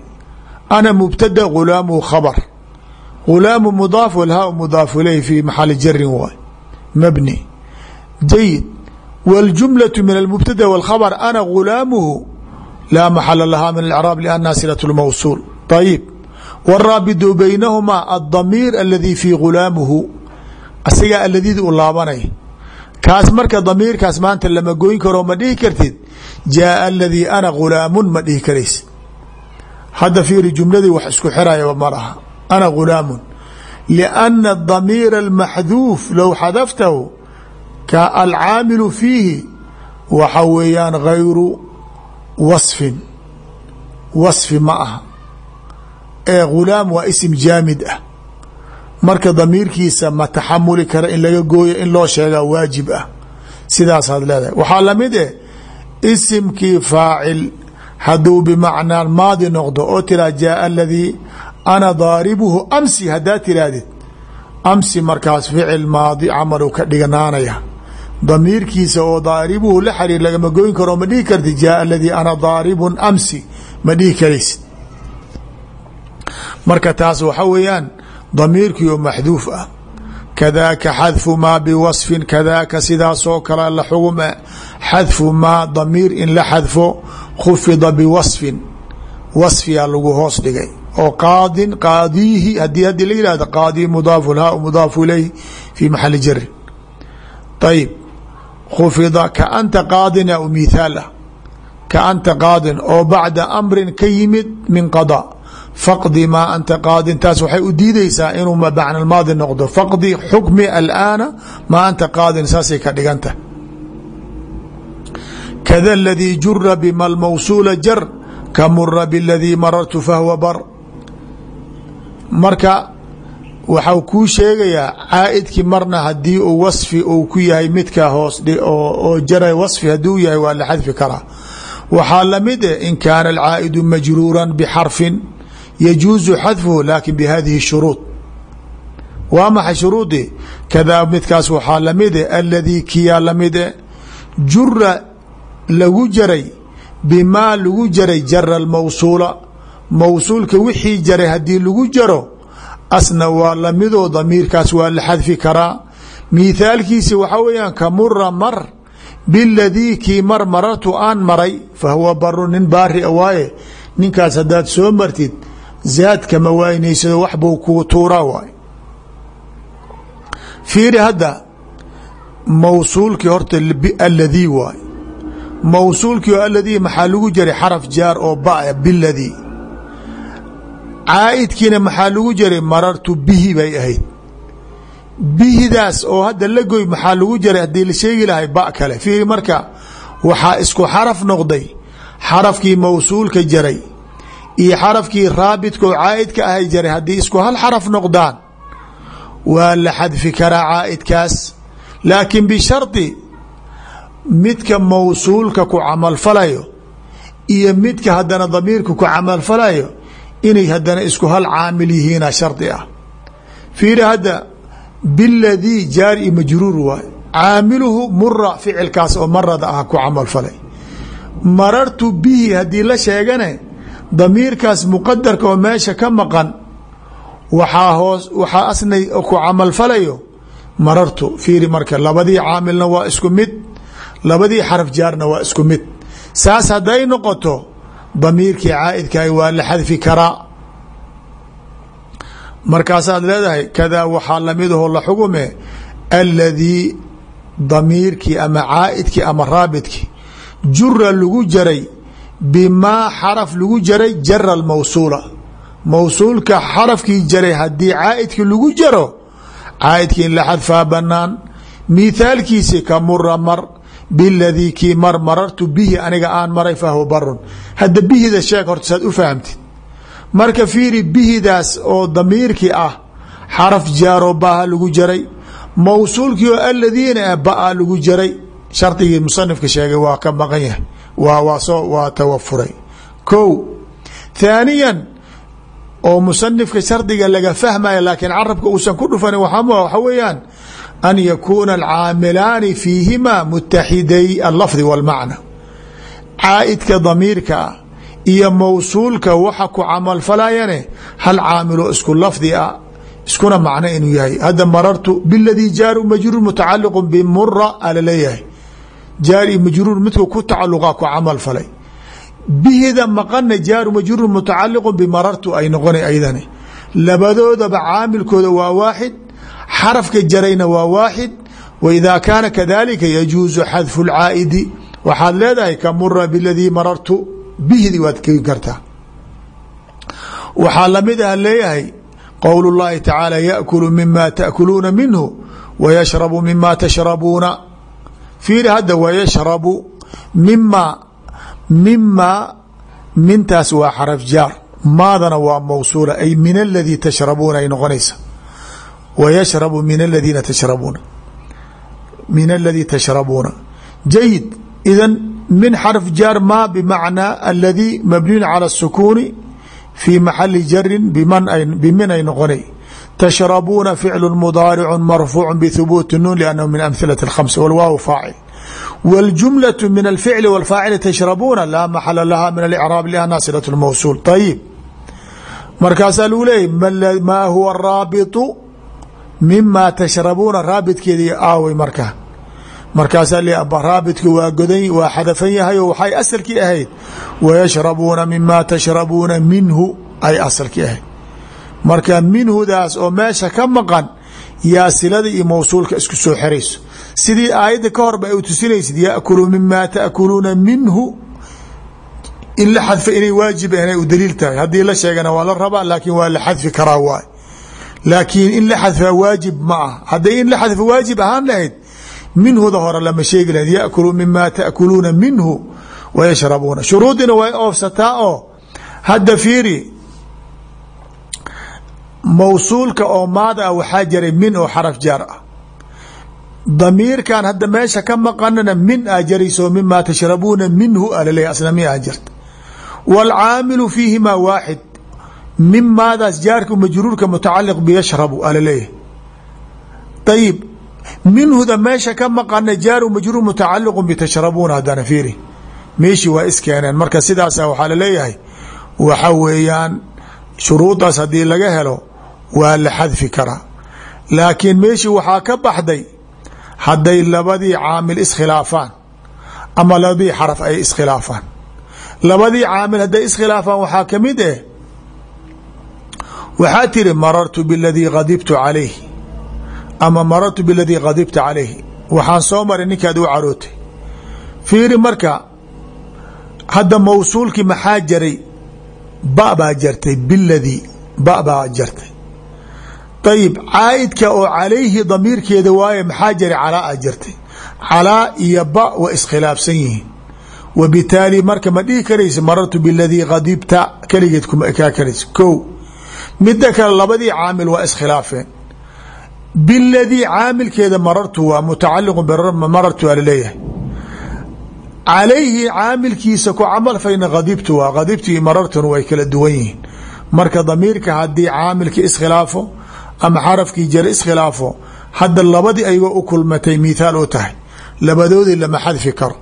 ana mubtada gulaamuhu khabr gulaamu mudaaf walhaa mudaaf ilayh fi maxali jarin waay mabni jayid wاljumlaة min almubtada wاlkhabr ana gulaamuhu laa maxala laha min اlcraab lannaha silaة اlmawsuul ayib wاraabidu baynahumaa aلdamiir aladi fi gulaamuhu asigaa aladida u laabanay. Kaas marka damiirkaas maanta lama goyn karo ma dhihi kartid jaaa aladii ana gulaamun ma dhihi karaysid hadda fiiri jumladii wax isku xiraya ma laha. Ana gulaamun lianna damiira almaxduuf low xadaftahu ka alcaamilu fiihi waxa weeyaan gayru wasfin. Wasfi ma aha. Ee ah marka damiirkiisa ma taxamuli kara in laga gooyo in loo sheegaa waajib ah. Sidaasaad leedahay. Waxaa la mid eh isimkii faacil hadduu bimacnaa maadi noqdo oo tiraa jaaa aladii ana daaribuhu amsi haddaa tiraahdid amsi markaas ficil maadi camalu ka dhignaanaya. Damiirkiisa oo daaribuhu la xariir lagama goyn karo ma dhihi kartid jaaa aladii ana daaribun amsi ma dhihi karaysid marka taas waxa weeyaan damiirkii oo maxduuf ah. Kadaaka xadfu maa biwasfin kadaaka sidaasoo kale la xuguma xadfu maa damiir in la xadfo khufida biwasfin. Wasfiyaa lagu hoos dhigay. Oo qaadin qaadiihi haddii haddii la yihahdo qaadii mudaafu lhaa mudaafu ilayh fi maxali jarin ayib khufida kaanta qaadina u mithaal ah kaanta qaadin oo bacda amrin ka yimid min qadaa faqdi maa anta qaadin. Taas waxay u diideysaa inuu macna maadi noqdo. Faqdi xukmi alaana maa anta qaadin. Saasay ka dhigantah kada ladii jura bima lmawsuula jar ka mura biladii marartu fahwa bar. Marka waxau kuu sheegayaa caaidkii marna haddii uu wasfi uu ku yahay midka hoos oo jara wasfi haduu yahay waa la xadfi karaa. Waxaa la mid eh in kaana alcaa'idu majruura bxarfin yajuuzu xadfuhu laakiin bhadihi shuruud. Waa maxay shuruudii kadaa midkaas waxaa la mid e aladii kiyaa la mid e jura lagu jaray bimaa lagu jaray jara mawsuula mawsuulka wixii jaray haddii lagu jaro asna waa lamidoo damiirkaas waa la xadfi karaa. Mithaalkiisi waxaa weeyaan ka mura mar biladii kii mar marartu aan maray fa huwa baru nin baari a waaye ninkaas haddaad soo martid zaadkama waynaysado wax buu kuu tuuraa waay fiiri hadda mawsuulkii horta aladii waay mawsuulkii oo aladii maxaa lagu jaray xaraf jaar oo ba biladii caaidkiina maxaa lagu jaray marartu bihi bay ahayd bihidaas oo hadda la goy maxaa lagu jaray haddii la sheegi lahay ba kale fiiri marka waxaa isku xaraf noqday xarafkii mawsuulka jaray iyo xarafkii raabidka oo caaidka ahay jaray haddii isku hal xaraf noqdaan waa la xadfi karaa caaidkaas. Laakiin bishardi midka mawsuulka ku camalfalayo iyo midka haddana damiirka ku camalfalayo inay haddana isku hal caamil yihiina shardi ah. Fiiri hadda biladii jaari i majruur waay. Caamiluhu mura ficilkaas oo marada ah ku camalfalay marartu bihi haddii la sheegane damiirkaas muqadarka oo meesha ka maqan waxaa hoos waxaa asnay ku camalfalayo marartu fiiri marka labadii caamilna waa isku mid labadii xaraf jaarna waa isku mid. Saas hadday noqoto damiirkii caaidkaah waa la xadfi karaa. Markaasaad leedahay kadaa waxaa la mid ahoo la xugume aladii damiirkii ama caaidkii ama raabidkii jura lagu jaray bimaa xaraf lagu jaray jara mawsuula. Mawsuulka xarafkii jaray haddii caaidkii lagu jaro caaidkii in la xadfaa banaan mithaalkiisi ka mura mar biladii kii bihi aniga aan maray fahwa barun hadda bihida sheeg horta saad u fahamtid. Marka fiiri bihidaas oo damiirkii ah xaraf jaaroo baaha lagu jaray. Mawsuulkii oo aladiina ah ba'a lagu jaray shardigii musanifka sheegay waa ka maqan yahay waa tawafuray. Ko thaaniyan oo musanifka shardiga laga fahmaya laakiin carabka uusan ku dhufan waxa weeyaan an yakuuna alcaamilaani fiihima mutaxiday allafdi walmacna. Caaidka damiirka ah iyo mawsuulka waxa ku camalfalayane hal caamiloo isku lafdi ah iskuna macno inuu yahay. Hadda marartu biladii jaaru majruur mutacaliqu bimura alaleeyahay jaari majruur midku ku tacaluqa ku camal falay. Bihida maqana jaaru majruur mutacaliqu bimarartu ay noqona aydani. Labadoodaba caamilkooda waa waaxid xarafka jarayna waa waaxid waidaa kaana kadalika yajuuzu xadfu lcaaidi waxaad leedahay kamura biladii marartu bihdi waad kegi kartaa. Waxaa la mid ah leeyahay qowl llahi tacaala yakulu mima taakuluuna minhu wayashrabu mima tashrabuuna fiiri hadda waa yashrabu mima mima mintaas waa xaraf jaar maadana waa mawsuula ay min aladii tashrabuuna ay noqonaysa. Wayashrabu min aladiina tashrabuuna min aladii tashrabuuna. Jayid idan min xarf jaar ma bimacnaa aladii mabniyun cala الsukuuni fii maxali jarin biman ay bimin ay noqonay. tashrabuuna ficlu mudaaricu marfuucu bhubuuti nuun lannahu min amhilaة اkhams wlwaaw faacil wاljumlaة min alficli wاlfaacili tashrabuuna laa maxala laha min alicraab liha naasilaة اmawsuul ayib markaasaa lagu leeyahy maa huwa raabitu mima tashrabuuna raabitkeedii aawey marka markaasaa le raabidka waa godan waa xadafan yahay oo waxay asalkii ahayd wayashrabuuna mima tashrabuuna minhu ay asalkii ahayd marka minhudaas oo meesha ka maqan yaa silada iyo mawsuulka isku soo xerayso sidii aayadda ka horba ay tusinaysid yaakulu mima taakuluuna minhu in la xadfa inay waajib ahan ay u daliil tahay. Haddii la sheegana waa la rabaa laakiin waa la xadfi karaa waay. Laakiin in la xadfaa waajib ma ah. In la xadfa waajib ahaan lahayd minhuda hore lama sheegi lahayd yaakulu mima taakuluuna minhu wayashrabuuna shuruudina way oofsataa oo hadda fiiri mawsuulka oo maada ah waxaa jaray min oo xaraf jaar ah. Damiirkan hadda meesha ka maqanana min a jarayso mima tashrabuuna minhu alaleeya asna mi a jirta wاlcaamilu fiihimaa waaxid min maadaas jaarka majruurka mutacaliq biyashrabu alaleeyahy ayib minhuda meesha ka maqana jaaru majruur mutacaliqu bitashrabuuna haddana fiiri. Meeshii waa iskeeneen. Marka sidaasa waxaa la leeyahay waxa weeyaan shuruudaas haddii laga helo waa la xadfi karaa. Laakiin meeshii waxaa ka baxday hadday labadii caamil iskhilaafaan ama labadii xaraf ay iskhilaafaan. Labadii caamil hadday iskhilaafaan waxaa ka mid eh waxaa tiri marartu biladii kadibtu calayh ama marartu biladii kadibta calayhi. Waxaan soo maray ninkaad u carootay. Fiiri marka hadda mawsuulkii maxaa jaray? Ba baa jartay biladii ba baa jartay ayib caaidka oo calayhi damiirkeeda waaye maxaa jaray calaa a jartay calaa iyo ba waa iskhilaafsan yihiin. Wa bitaali marka ma dhihi karaysa marartu biladii kadibta keligeed kuma ekaa karaysa ko midda kale labadii caamil waa iskhilaafeen. Biladii caamilkeeda marartu waa mutacaliqu marartu aa la leeyahay calayhi caamilkiisa ku camal fayna kadibtu waa kadibtu iyo marartun way kala duwan yihiin. Marka damiirka haddii caamilkii iskhilaafo ama xarafkii jare iskhilaafo hadda labadii ayagoo u kulmatay mithaal u tahay. Labadoodii lama xadfi karo.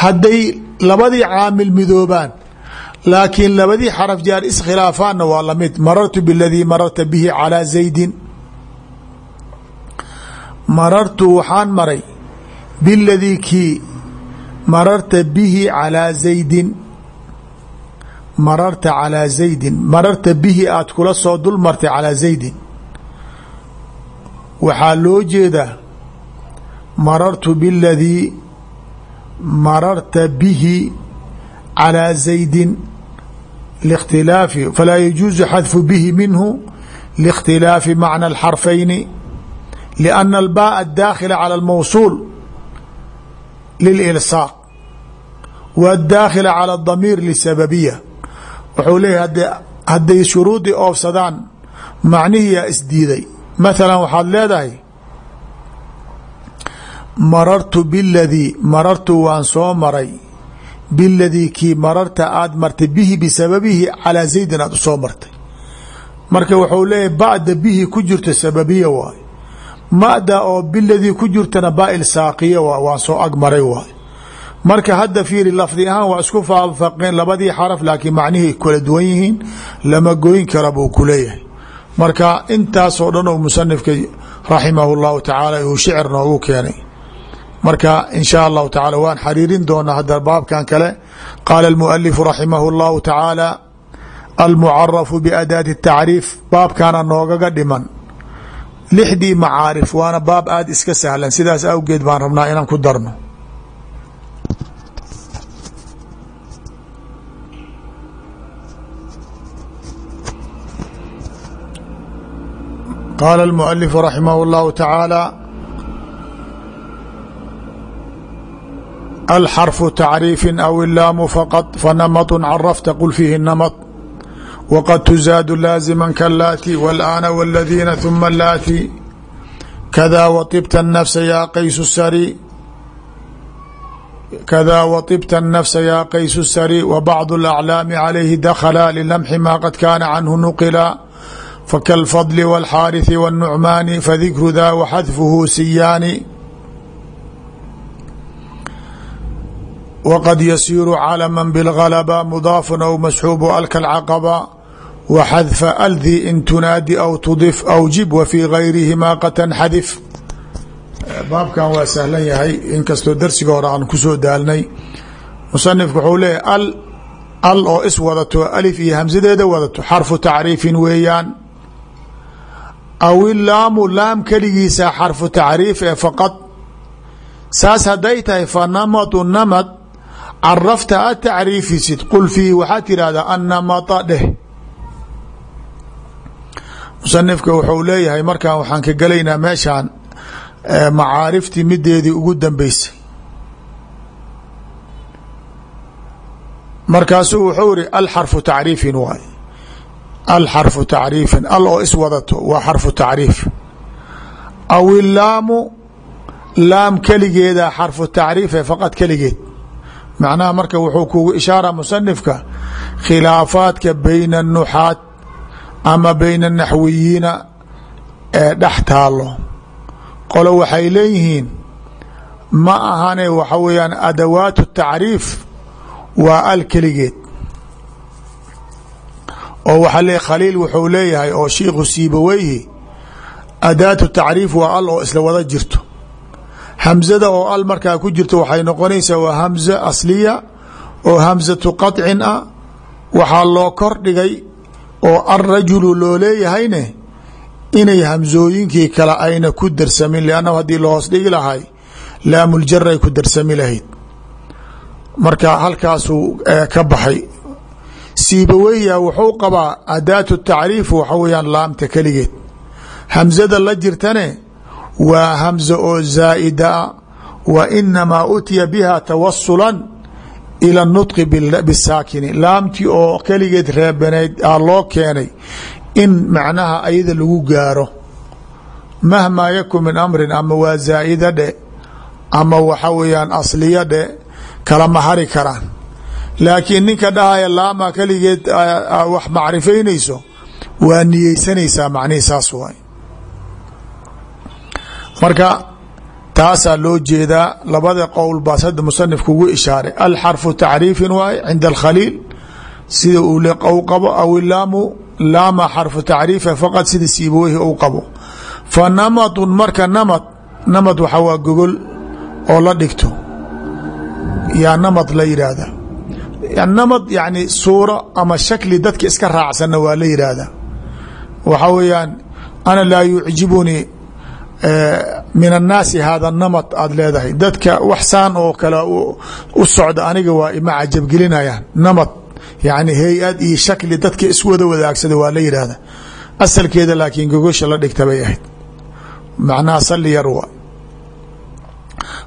Hadday labadii caamil midoobaan laakiin labadii xaraf jaar iskhilaafaanna waa la mid marartu biladii mararta bihi calaa zaydin. Marartu waxaan maray biladii kii mararta bihi calaa zaydin. Mararta calaa zaydin. Mararta bihi aad kula soo dul martay calaa zaydin waxaa loo jeedaa marartu biladii mararta bihi calaa zaydin likhtilaafi falaa yajuusu xadfu bihi minhu liاkhtilaafi macna alxarfayni لأن الbاء الdاkhiلة على الموصuل للإلصاaq والdاkhiلة على الضمير للسببية wuxuu leeyahy hadday shuruudii oofsadaan macnihiyaa isdiiday مثلا waxaad leedahay marartu bاladii marartu waan soo maray biladii kii mararta aad martay bihi bisababihi calىa زaydin aad usoo martay marka wuxuu leeyahy bacda bihi ku jirto sababiya waay mada oo biladii ku jirtana baail saaqiya waan soo agmaray waay marka hadda fiiri lafdi ahaan waa isku faafaqeen labadii xaraf laakiin macnihii kala duwan yihiin lama goyn kara buu ku leeyahay marka intaasoo dhan oo musanifka raximah اllahu tacaala uu shicir noogu keenay marka in sha allahu tacaala waan xariirin doonaa hadda baabkan kale qaala اlmualifu raximah اllahu tacaala almucarafu biadaati الtacriif baabkaana noogaga dhiman lixdii macaarif waana baab aada iska sahlan sidaas awgeed baan rabnaa inaan ku darno qaala اlmualifu raximah اllahu tacaala alxarfu tacriifi aw ilaamu faqad fanamط carafta qul fiihi namط wqad tuzaadu laazima kalaati wاlآana wاladiina ثuma laati kada waطibta الnafsa yaa qaysu sari kada waطibta الnafsa yaa qaysu sari wbacd الأclaami calayhi dakla lilamxi ma qad kaana canhu nuqila fakalfadl wاlxaariثi wالnucmaani fadikru da waxadfuhu siyaani wqad yasiiru calama bاlgalba mudaaf aw masxuub alka اlcaqba wa xadfa aldi in tunaadi aw tudif aw jib wa fii gayrihimaa qad tanxadif baabkan waa sahlan yahay inkastoo darsiga hore aan kusoo daalnay musanifku wuxuu leeyahy al al oo is wadato alif iyo hamsadeeda wadato xarfu tacriifin weeyaan aw ilaamu laam keligiisa xarfu tacriif ee faqad saas hadday tahay fa namatu namad carafta a tacriifisid qul fiihi waxaad tidhahdaa annamata dheh musanifka wuxuu leeyahay markaan waxaan ka gelaynaa meeshaan macaariftii mideedii ugu dambeysay markaasuu wuxuu ihi al xarfu tacriifin waay al xarfu tacriifin al oo is waa xarfu tacriif aw ilaamu laam keligeeda xarfu tacriife faqad keligeed macnaha marka wuxuu kugu ishaara musanifka khilaafaadka bayna anuxaad ama bayna anaxwiyiina ee dhex taalo qolo waxay leeyihiin ma ahane waxa weeyaan adawaat tacriif waa al keligeed oo waxaa le khaliil wuxuu leeyahay oo shiikhu siibaweyhi adaatu tacriif waa al oo isla wada jirto. Hamzada oo al markaa ku jirto waxay noqonaysaa waa hamza asliya oo hamzatu qaطcin ah. Waxaa loo kor dhigay oo alrajulu loo leeyahayne inay hamzooyinkii kale ayna ku darsamin lannahu haddii lahoos dhigi lahay laamuljar ay ku darsami lahayd. Marka halkaasuu ka baxay siibaweyya wuxuu qabaa adaatu tacriif waxa weyaan laamta keligeed. Hamzada la jirtane waa hamza oo zaa'ida a wa inamaa utiya biha tawasulan ila nutqi bisaakini. Laamtii oo keligeed reebaneyd a loo keenay in macnaha ayada lagu gaaro. Mahmaa yakun min amrin ama waa zaa'ida dhe ama waxa weeyaan asliya dhe kalama hari karaan laakiin ninka dhahaya laama keligeed wax macrifaynayso waa niyeysanaysaa macnihi saas waay. Marka taasaa loo jeedaa labada qowl baas hadda musanifku ugu ishaaray. Alxarfu tacriifin waay cinda alkhaliil sida uu u qabo aw ilaamu laama xarfu tacriifa faqad sida siibaweyhi u qabo. Fa namadun marka namad namad waxa waa gogol oo la dhigto. Yaa namad la yidhaahda namad yani suuro ama shakli dadka iska raacsanna waa la yidhaahda waxa weeyaan ana laa yucjibunii min annaasi hada namad aada leedahay. Dadka waxsaan oo kale u socda aniga waa ima cajabgelinayaan namad yani hay'ad iyo shakli dadka iswada wadaagsada waa la yidhaahda asalkeeda laakiin gogosha la dhigta bay ahayd. Macnaha sali yar waa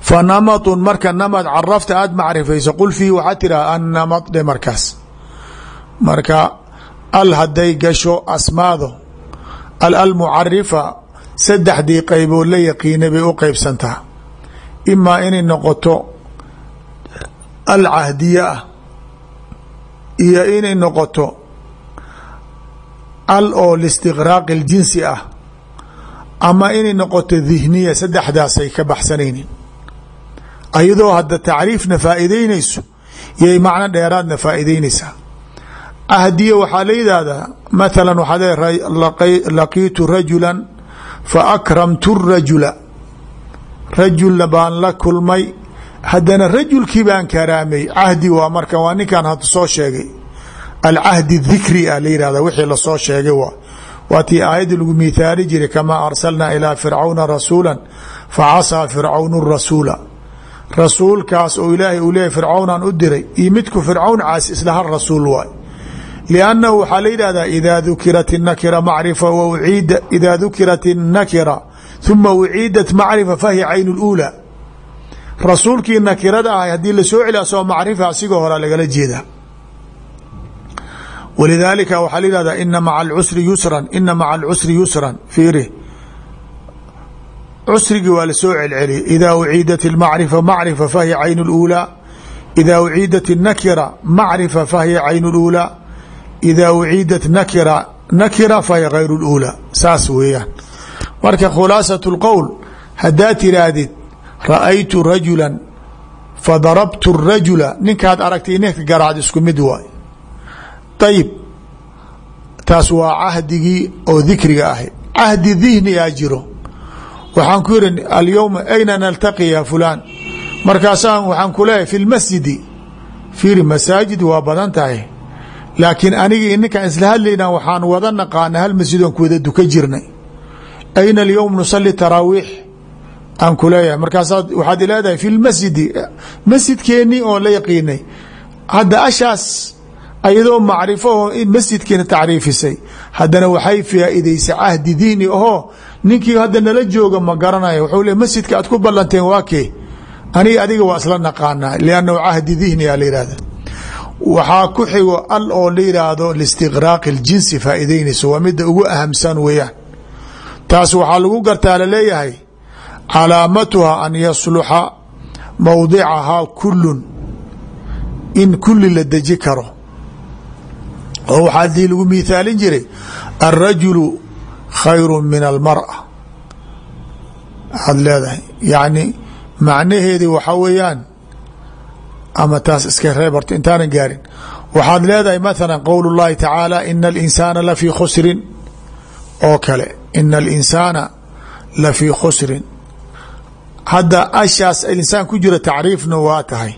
fa namatun marka namad carafta aada macrifayso qul fiihi waxaa tiraha annamad dhe markaas. Marka al hadday gasho asmaado al al mucarifa saddexdii qaybood la yaqiinay bay u qeybsantaa imaa inay noqoto al cahdiye ah iyo inay noqoto al oo listiqraaqi اljinsi ah ama inay noqoto dihniya saddexdaasay ka baxsanaynin ayadoo hadda tacriifna faa'iideynayso yay macno dheeraadna faa'iideynaysaa ahdiye waxaa la yidhaahdaa mathala waxaa le laqiitu rajula fa akramtu rajula. Rajulna baan la kulmay. Haddana rajulkii baan karaamay cahdi waa marka waa ninkan had soo sheegay. Alcahdi dikri a la yihahda wixii la soo sheegay waa. Waa tii lagu mithaali jiray kamaa arsalnaa ilaa fircawna rasuula facasaa fircawnu rasuula rasuulkaas oo ilaahay uu leeyahy fircawnaan u diray iyo midku fircawn caas isla hal rasuul waay. Liannahu waxaa la yidhaahdaa idaa dukirat innakira macrifa wauciida idaa dukirat innakira uma uciidat macrifa fahiya caynu luulaa rasuulkii nakirada ahay haddii la soo celi asagoo macrifa asigoo horaa lagala jeedaa. Walidaalika waxaa la yidhahdaa ina maca alcusri yusran ina maca alcusri yusran. Fiiri cusrigii waa lasoo celceliyay idaa uciidat اlmacrifa macrifa fahiya cayn اlأuulى idaa uciidat الnakira macrifa fahiya cayn اlأuulى idaa uciidat nakira nakira fahiya hayr اlأuulى saas weeyaan marka khulaasaة اlqowl haddaa tiraahdid ra'aytu rajula fadarabtu الrajula ninkaad aragtay ninka garaacd isku mid waay ayib taas waa cahdigii oo dikriga ahi cahdi dihni a jiro waxaan ku yihi alyowma ayna naltaqi ya fulaan? Markaasaan waxaan ku leeyahay fi lmasjidi fiiri masaajid waa badan tahay. Laakiin anigii ininkaan isla hadlayna waxaan wada naqaana hal masjidon ku wada duka jirnay. Ayna alyowm nusali taraawiix aan ku leeyahay. Markaasaa waxaad leedahay fi lmasjidi masjidkeennii oon la yaqiinay. Hadda ashaas ayadoo macrifo oo masjidkiina tacriifisay. Haddana waxay faa'iidaysay cahdi diini ahoo ninkii hadda nala jooga ma garanaya wuxuu le masjidka aad ku ballanteen waa kee? Aniga adiga waa isla naqaanaa liannahu cahdi dihni a la waxaa ku xigo al oo la yidhaahdo listiqraaqi اljinsi faa'iideynayso waa midda ugu ahamsan weeyaan. Taas waxaa lagu gartaa la leeyahay calaamatuha an yasluxa mawdicahaa kulun in kulli la deji karo. Oo waxaa dii lagu miithaalin jiray alrajulu khayru min almar'a. Waxaad leedahay. Yacni macnaheedii waxaa weeyaan ama taas iska reeb horta intaanan gaarin. Waxaad leedahay mathala qowl اllahi tacaala ina alinsaana lafii khusrin. Oo kale ina alinsaana lafii khusrin. Hadda ashaas insaan ku jira tacriifna waa tahay.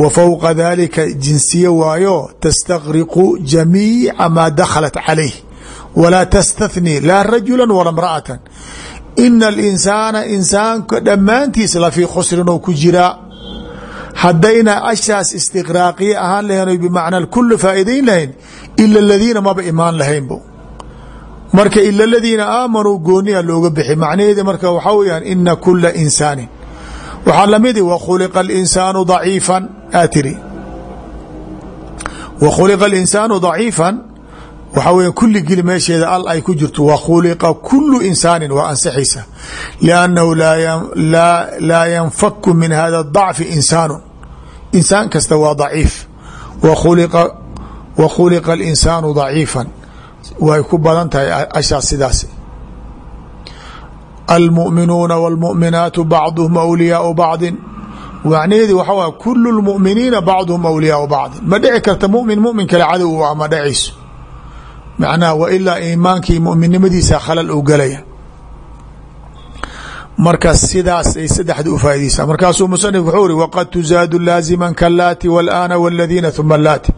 Wa fowqa dalika jinsiye waayo tastaqriqu jamiica maa dakhalat calayh walaa tastathnii laa rajula wala mra'atan ina alinsaana insaanka dhammaantiis lafii khusrin oo ku jiraa haddayna ashaas istiqraaqiye ahaan lahayn bimacna kula faa'idayn lahayn ila aladiina maba imaan lahaynbo marka ila aladiina aamanuu gooniya looga bixi macnaheedi marka waxaa weyaan ina kula insaanin waxaa lamidi wakhuliqa alinsaanu daciifan aa tiri wakhuliqa alinsaanu daciifan waxaa weya kulli geli meesheeda al ay ku jirto wakhuliqa kulu insaanin waa ansaxaysa liannahu laa yanfaku min hada adacfi insaanu insaan kasta waa daciif. Wakhuliqa alinsaanu daciifan. Way ku badan tahay ashaas sidaas almu'minuuna wاlmu'minaatu bacduhum awliyaau bacdin macnaheedi waxa waay kulu lmu'miniina bacduhum awliyaau bacdin ma dhici karta mumin mumin kale cadow u ah macnaha wa ilaa iimaankii muminnimadiisa khalal u galaya marka sidaas ay saddexda u faaideysaa markaasuu musanif wuxuu uri waqad tuzaadu laaziman kalaati wاlaana wاladiina huma laati.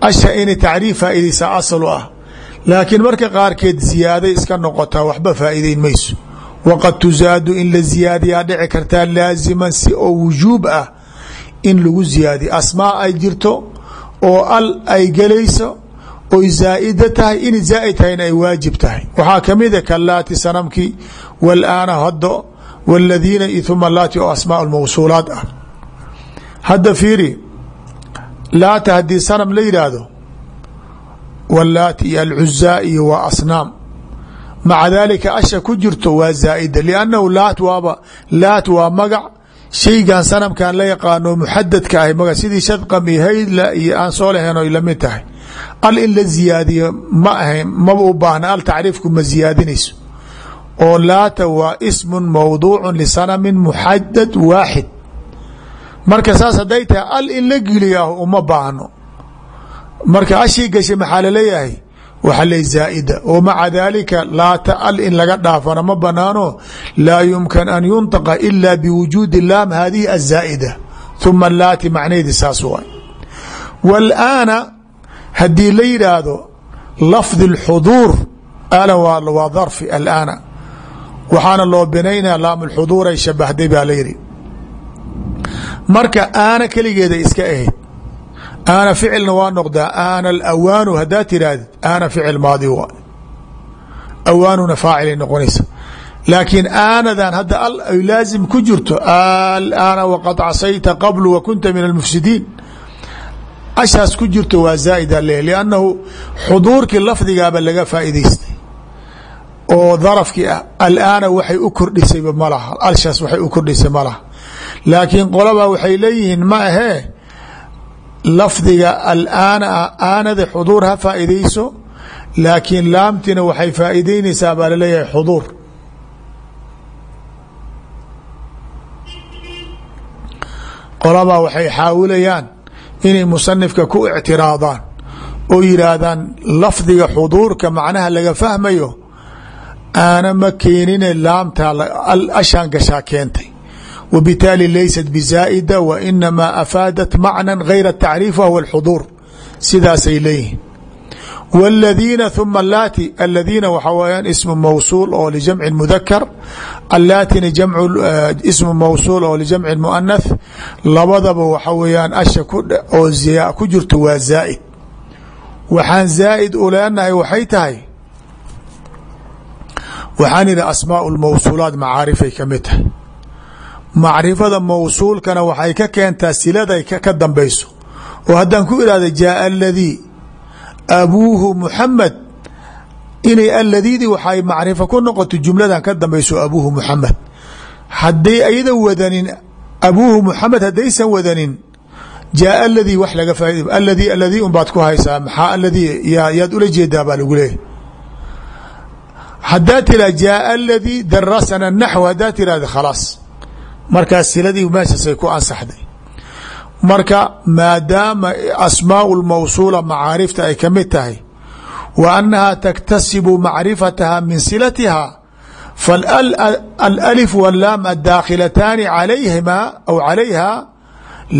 Asha inay tacriif faaideysaa asal u ah. Marka qaarkeed ziyaaday iska noqotaa waxba faa'iideyn mayso. Waqad tuzaadu in la ziyaadiyaa dhici kartaa laaziman si oo wujuub ah in lagu ziyaadiyo. Asmaa ay jirto oo al ay gelayso oy zaa'ida tahay in zaa'id tahayna ay waajib tahay. Waxaa ka mid a kalaati sanamkii walaana haddo wاladiina uma laati oo asmaa mawsuulaat ah. Fiiri laata haddii sanam la yidhaahdo wlaati iyo alcuzaa iyo waa asnaam. Maca asha ku jirto waa zaa'ida liannahu laat waaba laat waa magac shaygan sanamkan la yaqaano muxadadka ahy maga sidii shadqam iyo haydla iyo aan soo lahayn oy la mid tahay. Al in la ziyaadiyo ma ahayn maba u baahna al tacriifku ma ziyaadinayso. Oo laata waa ismun mawduucu lisanamin muxadad waaxid. Marka saas hadday tahay al in la geliyaah uma baahno. Marka ashii gashay maxaa la leeyahay waxaa le zaa'ida oo maca dalika laata al in laga dhaafana ma banaano laa yumkan an yunطaqa ila biwujuudi laam hadihi azaa'ida huma laati macnaheedi saas waay wاlaana haddii la yidhaahdo lafdi اlxuduur ala waa darfi alaana waxaana loo binaynaya laam اlxuduur ay shabahday baa la yihi marka aana keligeeda iska ahayd aana ficilna waa noqdaa aana alawaanu haddaa tirahdid aana ficil maadi waa. Awaanuna faacilay noqonaysa. Laakiin aanadan hadda al ay laazim ku jirto alaana waqad casayta qablu wa kunta min almufsidiin. Ashaas ku jirto waa zaa'ida leh liannahu xuduurkii lafdigaaba laga faa'idaystay oo darafkii ah alaana waxay u kordhisayba ma laha alshaas waxay u kordhisay ma laha. Laakiin qolabaa waxay leeyihiin ma ahee lafdiga alaana aanada xuduur ha faa'iidayso laakiin laamtina waxay faa'iideynaysaa baa la leeyahay xuduur. Qolabaa waxay xaawilayaan inay musanifka ku ictiraadaan oo yidhaahdaan lafdiga xuduurka macnaha laga fahmayo aana ma keenine laamtaa ashaan gashaa keentay wbitaali laysat bizaa'ida wa inamaa afaadat macnan gayra tacriif wahuwa alxuduur sidaasay leeyihiin wاladiina uma alaati aladiina waxaa weyaan ismu mawsuul oo ljamci mudakar allaatina ismu mawsuul oo ljamci muanath labadaba waxa weeyaan asha oo ziyaa ku jirto waa zaa'id waxaan zaa'id u leenahay waxay tahay waxaan idhi asmaau lmawsuulaat macaarifay ka mid tahay macrifada mawsuulkana waxay ka keentaa siladay ka dambayso. Oo haddaan ku ihahda jaaa aladii abuuhu muxamed inay aladiidii waxay macrifo ku noqoto jumladan ka dambayso abuuhu muxamed hadday ayada wadanin abuuhu muxamed haddaysan wadanin jaaa aladii wax laga faaid aladii aladii un baad ku haysaa maxaa aladii yaad ula jeedaa baa lagu leeyahy haddaad tira jaaa aladii darasana naxw haddaad tirahda khalaas markaa siladii meeshaasay ku ansaxday. Marka maadaama asmaau lmawsuula macaarifta ay ka mid tahay wa annahaa taktasibu macrifataha min silatihaa falalif walaam adaakhilataani calayhimaa aw calayha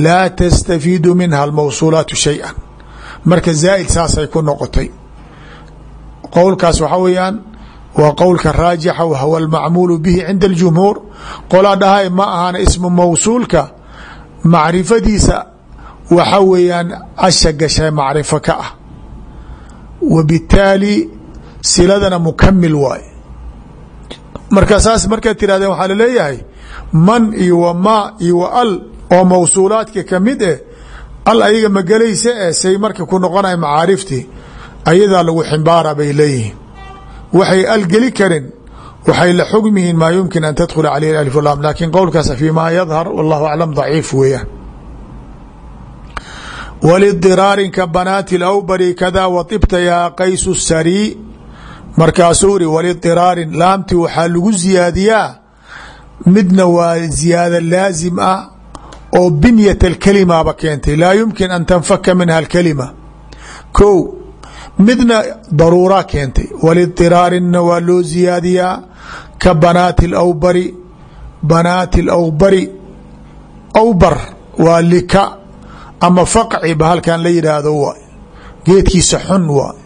laa tastafiidu minha almawsuulaatu shay-an. Marka zaa'id saasay ku noqotay. Qowlkaas waxaa weeyaan waa qowlka raajixa wahwa almacmuulu bihi cinda اljumhuur qolaa dhahay ma ahana ismu mawsuulka macrifadiisa. Waxa weeyaan asha gashay macrifo ka ah. Wa bitaali siladana mukamil waay. Marka saas markaad tirahdeen waxaa la leeyahay man iyo wa maa iyo wa al oo mawsuulaadka ka mid eh al ayaga magelaysa eh say marka ku noqonaya macaariftii ayadaa lagu ximbaara bay leeyihiin waxay algeli karin waxay la xugmihiin maa yumkin an tadkhula caleyh alif lam. Lakin qowlkaas fi ma yadhar wallahu aclam daciif weeyaan. Walidiraarin ka banaati lawbari kada waibta yaa qaysu sarii markaasuu iri walidiraarin laamti waxaa lagu ziyaadiyaa. Midna waa ziyaada laazim ah oo binyat alkalimaba keentay. Laa yumkin an tanfaka minha alkalima. Ko midna daruura keentay. Walidiraarinna waa loo ziyaadiyaa ka banaati lawbari banaati lawbari awbar waa lika ama faqci ba halkan la yidhaahdo waay. Geedkiisa xun waay.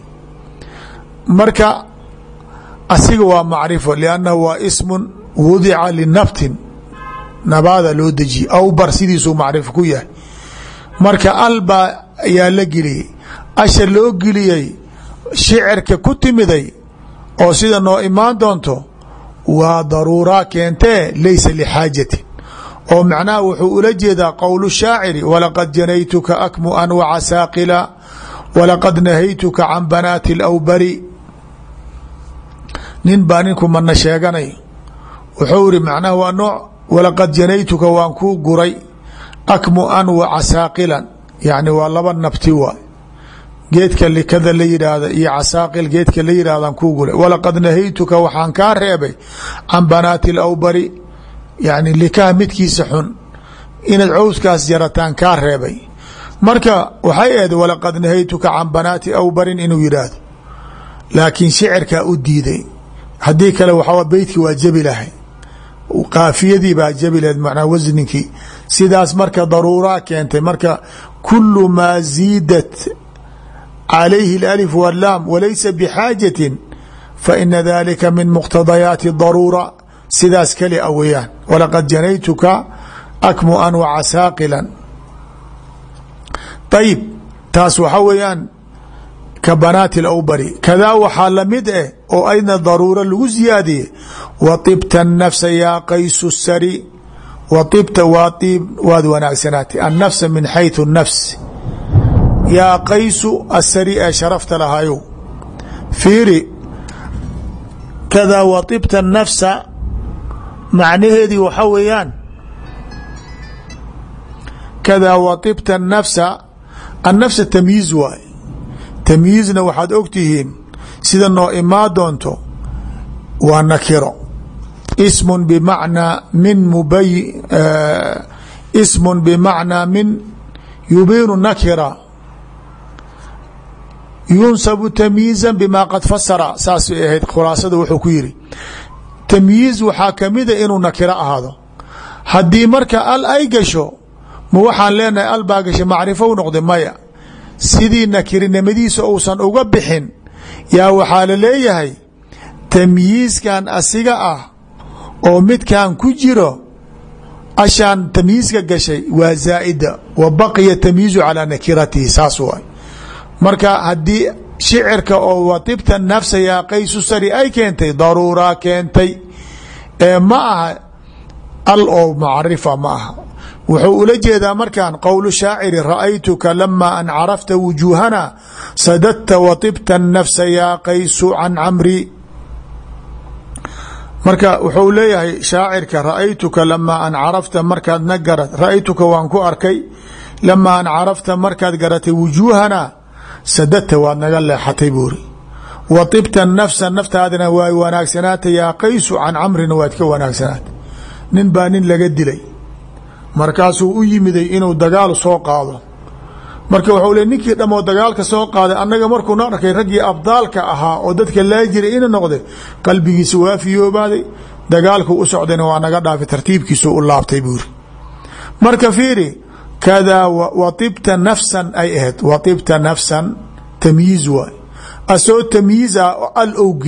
Marka asiga waa macrifo liannahu waa ismun wudica linabtin nabaada loo dejiyey awbar sidiisuu macrifo ku yahay. Marka albaa ayaa la geliyey. Asha loo geliyey shicirka ku timiday oo sida noo imaan doonto waa daruuraa keentee laysa lixaajatin oo macnaha wuxuu ula jeedaa qowl shaaciri walaqad janaytuka akmuan wacasaaqila walaqad nahaytuka can banaati lawbari nin baa ninku mana sheeganay. Wuxuu iri macnaha waa nooc walaqad janaytuka waan kuu guray akmuan wa casaaqilan yani waa laba nabti waay geedka likada la yidhaahda iyo casaaqil geedka la yidhahdaan kuu guray walaqad nahaytuka waxaan kaa reebay can banaati lawbari yani likaha midkiisa xun inaad cowskaas jarataan kaa reebay. Marka waxay ahayd walaqad nahaytuka can banaati awbarin inuu yidhaahdo. Laakiin shicirkaa u diiday. Haddii kale waxaa beytkii waa jabi lahay. Kaafiyadii baa jabi lahayd macnaa wasninkii sidaas marka daruuraa keentay. Marka kulu maa ziidat calayhi اlalif wاllaam walaysa bxaajatin faina dalika min muqtadayaati daruura sidaas kali a weyaan walaqad janaytuka akmuan wacasaaqilan ayib taas waxa weeyaan ka banaati lawbari kadaa waxaa lamid eh oo aydna daruuro lagu ziyaadiyey waibta nafsa yaa qaysu sari waibta waa iib waad wanaagsanaatay annafsa min xayثu nafs yaa qaysu asari ee sharafta lahayow fiiri kadaa waibta nafsa macnaheedii waxa weeyaan kadaa waibta nafsa annafsa tamyiiz waay tamyiizna waxaad ogtihiin sida noo imaa doonto waa nakiro ismun bimacnaa min mubay ismun bimacnaa min yubiinu nakira yunsabu tamyiizan bima qad fasara saasay ahayd khulaasada wuxuu ku yiri tamyiiz waxaa kamida inuu nakiro ahaado haddii marka al ay gasho ma waxaan leenahay al baa macrifo u noqday maya sidii nakirinimadiisa uusan uga bixin yaa waxaa la leeyahay tamyiiskan asiga ah oo midkan ku jiro ashaan tamyiiska gashay waa zaa'ida wa baqiya tamyiizu calaa nakiratihi saas waay marka haddii shicirka oo watibta nafsa yaa qaysu sari ay keentay daruuraa keentay ee ma aha al oo macrifa ma aha. Wuxuu ula jeedaa markan qowlu shaaciri ra'aytuka lama an carafta wujuuhana sadadta watibta nafsa yaa qaysu can camri. Marka wuxuu leeyahay shaacirka ra'aytuka lamaa an carafta markaad garat ra'aytuka waan ku arkay lamaa an carafta markaad garatay wujuuhana sadadta waad naga leexatay buuri. Wa tibta nafsa naftaadina waa wanaagsanaata yaa qaysu can camrina waad ka wanaagsanaata nin baa nin laga dilay. Markaasuu u yimiday inuu dagaal soo qaado. Marka waxuu le ninkii dhamoo dagaalka soo qaaday annaga markuuna arkay raggii abdaalka ahaa oo dadka laa jiray ina noqday qalbigiisa waa fiyoobaaday. Dagaalku u socdayna waa naga dhaafay tartiibkiisu u laabtay buuri. Marka fiiri kadaa watibta nafsan ay ahayd watibta nafsan tamyiiz waay. Asoo tamyiiza al ou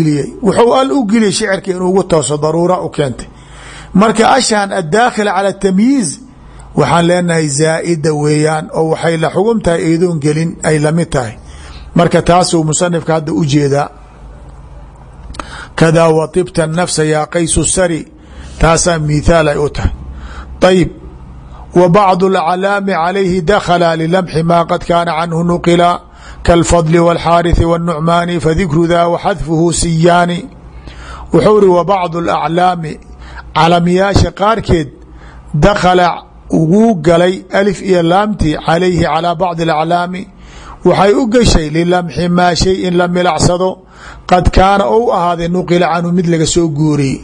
wuxuu al u shicirka inuu ugu tooso daruura u keentay. Marka ashaan addaakhila cala tamyiiz waxaan leenahay zaa'ida weeyaan oo waxay la xugum eedoon gelin ay la mid tahay. Marka taasuu musanifka hadda u jeedaa. Kadaa watibta nafsa yaa qaysu sari taasaa mithaal ay u tahay. Ayib wa bacdu alaclaami calayhi dakhala lilamxi maa qad kaana canhu nuqila kaalfadli wاlxaariثi wالnucmaani fadikru daa waxadfuhu siyaani wuxuu ri wa bacdu alaclaami calamiyaasha qaarkeed dakhala ugu galay alif iyo laamtii calayhi calaa bacdi alaclaami waxay u gashay lilamxi maa shay in la milacsado qad kaana ou ahaaday nuqila canhu mid laga soo guuriyey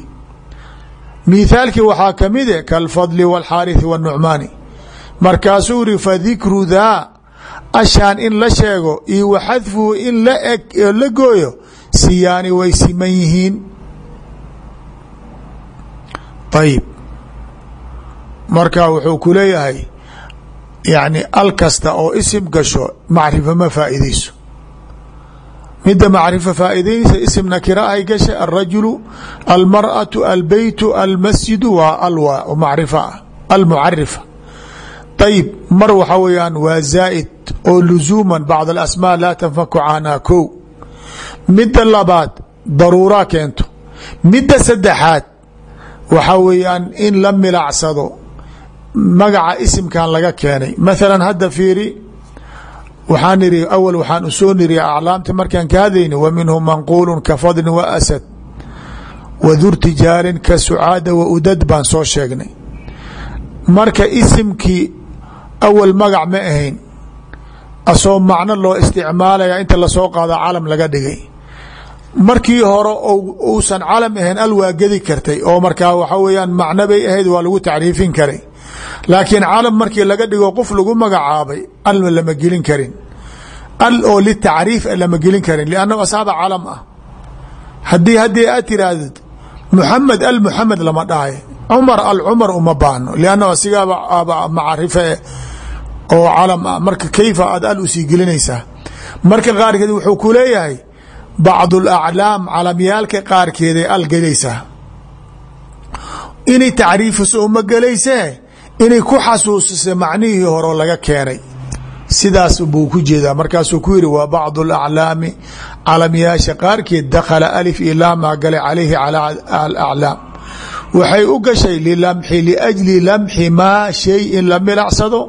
mithaalkii waxaa kamid e kalfadli wاlxaariثi wالnucmaani markaasuu iri fadikru daa ashaan in la sheego iyo waxadfuhu in la eg la gooyo siyaani way siman yihiin ayib marka wuxuu ku leeyahay yani al kasta oo isim gasho macrifo ma faa'iideyso midda macrifo faa'iideynaysa isim nakira ay gashay alrajulu almarأaةu albeytu almasjidu waa alwa macrifo ah almucarifa ayib mar waxa weeyaan waa zaa'id oo luzuuma bacd alasmaa laa tanfaku canha ko midda labaad daruura keento. Midda saddexaad waxa weeyaan in la milacsado magaca isimkan laga keenay. Mathalan hadda fiiri waxaan iri awal waxaan u soo niri aclaamta markaan ka hadlayni wa minhum manquulu ka fadlin wa asad wa durtijaalin ka sucaada wa udad baan soo sheegnay. Marka isimkii awal magac ma ahayn asoo macno loo isticmaalaya inta la soo qaado calam laga dhigay. Markii hore uusan calam ahayn al waa kartay oo markaa waxa weyaan macno bay ahayd waa lagu tacriifin karay laakiin calam markii laga dhigo qof lagu magacaabay al lama gelin karin. Al oo litacriif lama gelin karin liannahu asaaba calam ah. Haddii haddii aad tirahdid muxamed al muxamed lama dhahay cumar al cumar uma baahno liannahu asigaaba macrife oo calam ah. Marka kayfa aad al u sii gelinaysaa? Marka qaarkeed wuxuu ku leeyahay bacd alaclaam calamyaalka qaarkeeday al gelaysaa. Inay tacriifiso uma gelaysee inay ku xasuusisa macnihii horeo laga keenay sidaas buu ku jeedaa markaasuu ku yidhi wa bacdu alaclaami calamyaasha qaarkeed dakhala alif iyo laamaa galay calayhi calaa alaclaam waxay u gashay lilamxi liajli lamxi maa shay in la milacsado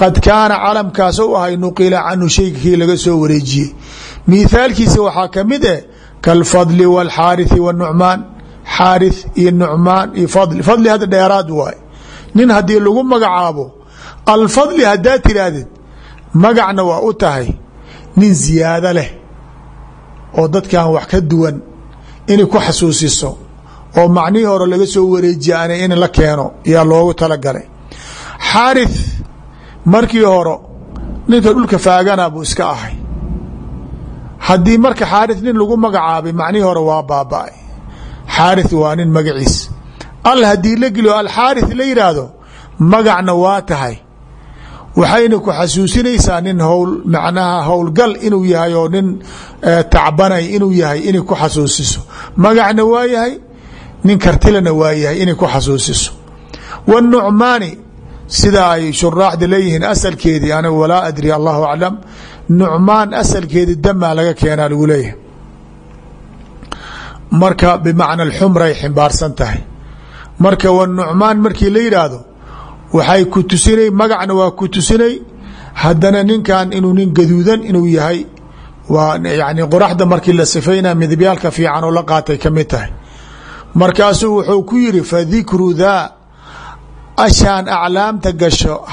qad kaana calamkaas u ahay nuqila canhu shaykii laga soo wareejiyey mithaalkiisa waxaa kamid eh kalfadli wاlxaariثi wالnucmaan xaarith iyo nucmaan iyo fadli fadli hadda dheeraad waay nin haddii lagu magacaabo alfadli haddaad tiraahdid magacna waa u tahay nin ziyaado leh oo dadkan wax ka duwan inay ku xasuusiso oo macnihii hore laga soo wareejiya ana in la keeno yaa loogu talagalay. Xaarith markii hore ninka dhulka faagana buu iska ahay. Haddii marka xaarith nin lagu magacaabay macnihii hore waa baaba-ay. Xaarith waa nin magaciis al haddii la geliyo alxaarith la yidhaahdo magacna waa tahay. Waxayna ku xasuusinaysaa nin howl macnaha howlgal inuu yahay oo nin tacbanay inuu yahay inay ku xasuusiso. Magacna waa yahay nin kartilana waa yahay inay ku xasuusiso. Wاnucmaani sida ay shuraaxda leeyihiin asalkeedii ana walaa adri allahu aclam nucmaan asalkeedii damaa laga keenaa lagu leeyahay. Marka bimacna xumray ximbaarsan tahay marka wnucmaan markii la yidhaahdo waxay ku tusinay magacna waa ku tusinay haddana ninkan inuu nin gaduudan inuu yahay waa yani qoraxda markii la sifaynaa midabyaalka fiican oo la qaatay ka mid tahay. Markaasuu wuxuu ku yiri fadikru daa ashaan aclaamta gasho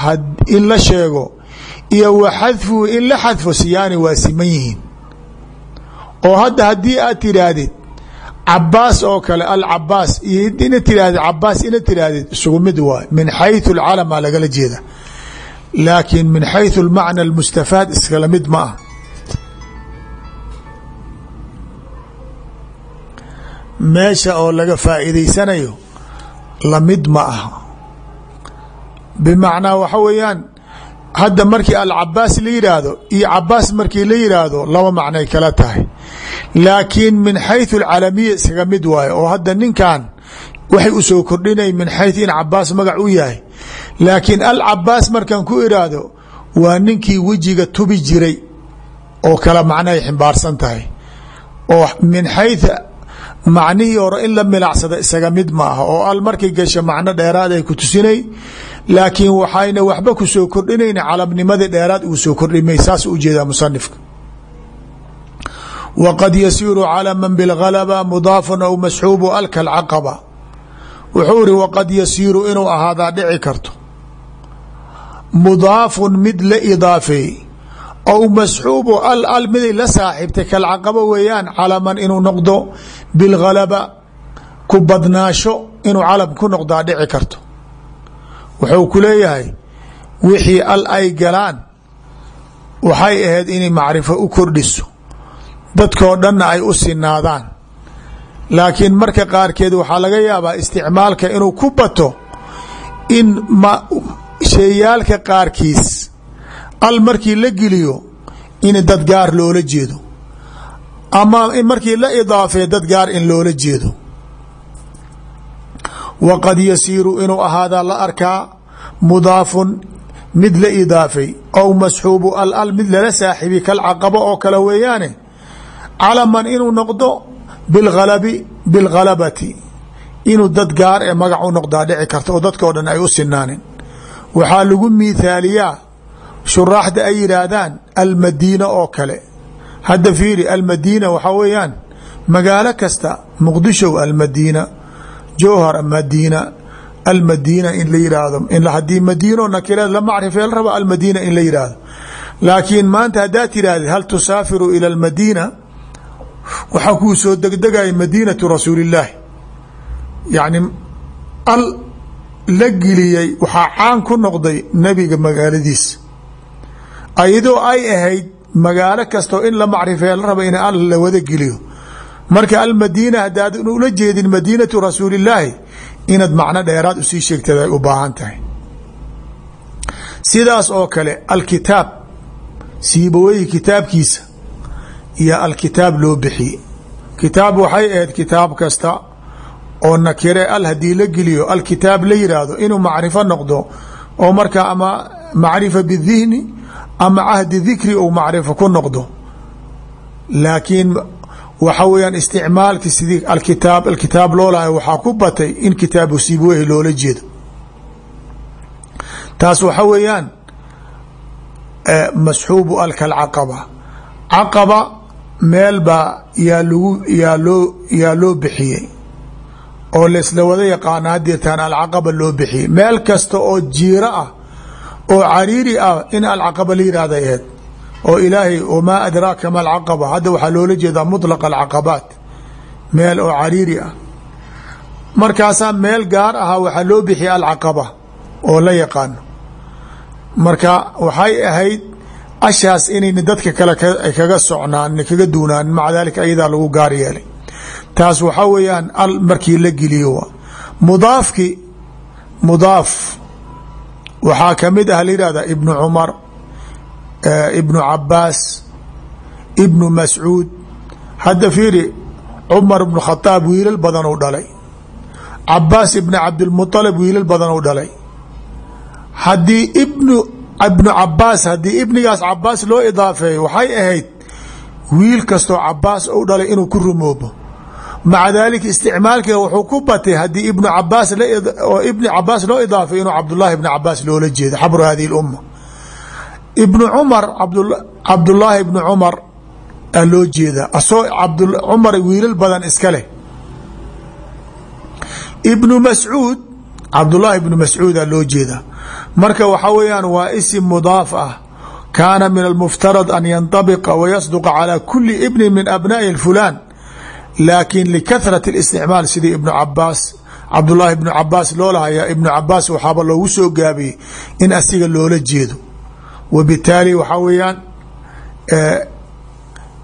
in la sheego iyo wa in la xadfo siyaani waa siman yihiin. Oo hadda haddii aad tidhaahdid cabaas oo kale alcabaas. Iyo ina tiraahde cabaas ina tiraahdeed isugu mid waay min xayu lcalamaa lagala jeeda. Laakiin min xayu lmacna almustafaad iskala mid ma ah. Meesha oo laga faa'iidaysanayo la mid ma aha. Bimacnaa waxa weeyaan hadda markii alcabaas la yidhaahdo iyo cabaas markii la yidhaahdo laba macnay kala tahay laakiin min xayثu اlcalamiya iskaga mid waayo oo hadda ninkan waxay u soo kordhinay min xayثu in cabaas magac u yahay laakiin alcabaas markan ku iraahdo waa ninkii wejiga tubi jiray oo kala macnaay ximbaarsan tahay oo min xayث macnihii hore in la milacsada isaga mid ma aha oo al markay gasho macno dheeraad ay ku tusinay laakiin waxayna waxba ku soo kordhinayna calamnimadii dheeraad uu soo kordhimay saas ujeedaa musanifka wqad yasiiru calama bاlgalba mudaafun aw masxuubu alka alcaqaba wuxuu iri waqad yasiiru inuu ahaadaa dhici karto mudaafun mid la idaafeey aw masxuubu al al miday la saaxiibtay kalcaqaba weeyaan calaman inuu noqdo bilgalaba ku badnaasho inuu calam ku noqdaa dhici karto wuxuu ku leeyahay wixii al ay galaan waxay ahayd inay macrifo u kordhiso dadkoo dhanna ay u sinaadaan. Laakiin marka qaarkeed waxaa laga yaabaa isticmaalka inuu ku bato in sheeyaalka qaarkiis al markii la geliyo in dad gaar loola jeedo ama markii la idaafeeyo dad gaar in loola jeedo. Waqad yasiiru inuu ahaadaa la arkaa mudaafun mid la idaafay aw masxuubu al al mid lala saaxiibi kalcaqabo oo kale weeyaane calaman inuu noqdo bilalabi bilgalabati inuu dad gaar ee magac u noqdaa dhici karta oo dadkao dhan ay u sinaanin waxaa lagu miithaaliyaa shuraaxda ay yidhaahdaan almadiina oo kale. Hadda fiiri almadiina waxaa weeyaan magaalo kasta muqdisho almadiina jowhar madiina almadiina in la yidhaahdo haddii madiino nakireed la macrifee la raba almadiina in la yidhaahdo. Laakiin maanta haddaad tidhaahdid hal tusaafiru ila almadiina waxaa kuu soo degdegaya madiinatu rasuulillaahi yacni al la geliyey waxaa caan ku noqday nebiga magaaladiisa ayadoo ay ahayd magaalo kastoo in la macrifeeya la raba in al la wada geliyo. Marka almadiina haddaad ula jeedin madiinatu rasuulillaahi inaad macno dheeraad u sii sheegtad ay u baahan tahay. Sidaas oo kale alkitaab siibaweyhi kitaabkiisa iyo alkitaab loo bixiye kitaab waxay ahayd kitaab kasta oo nakire al haddii la geliyo alkitaab la yidhaahdo inuu macrifo noqdo oo markaa ama macrifa bidihni ama cahdi dikri ou macrifo ku noqdo. Laakiin waxa weyaan isticmaalki sidii alkitaab alkitaab loolahay waxaa ku batay in kitaabu siibweyhi loola jeedo. Taas waxa weeyaan masxuubu alka alcaqaba. Caqaba meel baa yaa lagu yaa loo yaa loo bixiyey oo laisla wada yaqaana hadeertaan alcaqaba loo bixiyey. Meel kasta oo jiiro ah oo cariiri ah in alcaqaba la yihahda aheed oo ilaahay wamaa adraaka ma alcaqaba hadda waxaa loola jeedaa muطlaq alcaqabaat meel oo cariiri ah. Markaasaa meel gaar ahaa waxaa loo bixiya alcaqaba oo la yaqaano. Marka waxay ahayd ashaas inayna dadka kale kaga socnaan kaga duunaanin maca dalika ayadaa lagu gaar yeelay. Taas waxaa weeyaan al markii la geliyo mudaafki mudaaf waxaa ka mid ah layihahda ibnu cumar ibnu cabaas ibnu mascuud. Hadda fiiri cumar ibnu khadaab wiilal badan u dhalay. Cabaas ibni cabdilmualib wiilal badan u dhalay. Haddii ibnu ibnu cabaas haddii ibnigaas cabaas loo idaafeeyo waxay ahayd wiil kastoo cabaas u dhalay inuu ku rumoobo. Maca dalika isticmaalkeeda wuxuu ku batay haddii ibnu cabaas oo ibni cabaas loo idaafay inuu cabdullahi ibni cabaas loola jeedo. Xabru hadihi lumma. Ibnu cumar cabdullaahi ibnu cumar aa loo jeedaa. Asoo cumar wiilal badan iska leh. Ibnu mascuud cabdullaahi ibnu mascuud aa loo jeedaa marka waxa weeyaan waa isim mudaaf ah. Kaana min almuftarad an yandabiqa wayasduqa calaa kuli bni min abnaa'i fulaan laakiin likahrati اlisticmaal sidii ibnu cabaas cabdulaahi ibnu cabaas loolahayaa ibnu cabaas waxaaba loogu soo gaabiyey in asiga loola jeedo. Wabitaali waxaa weeyaan eh,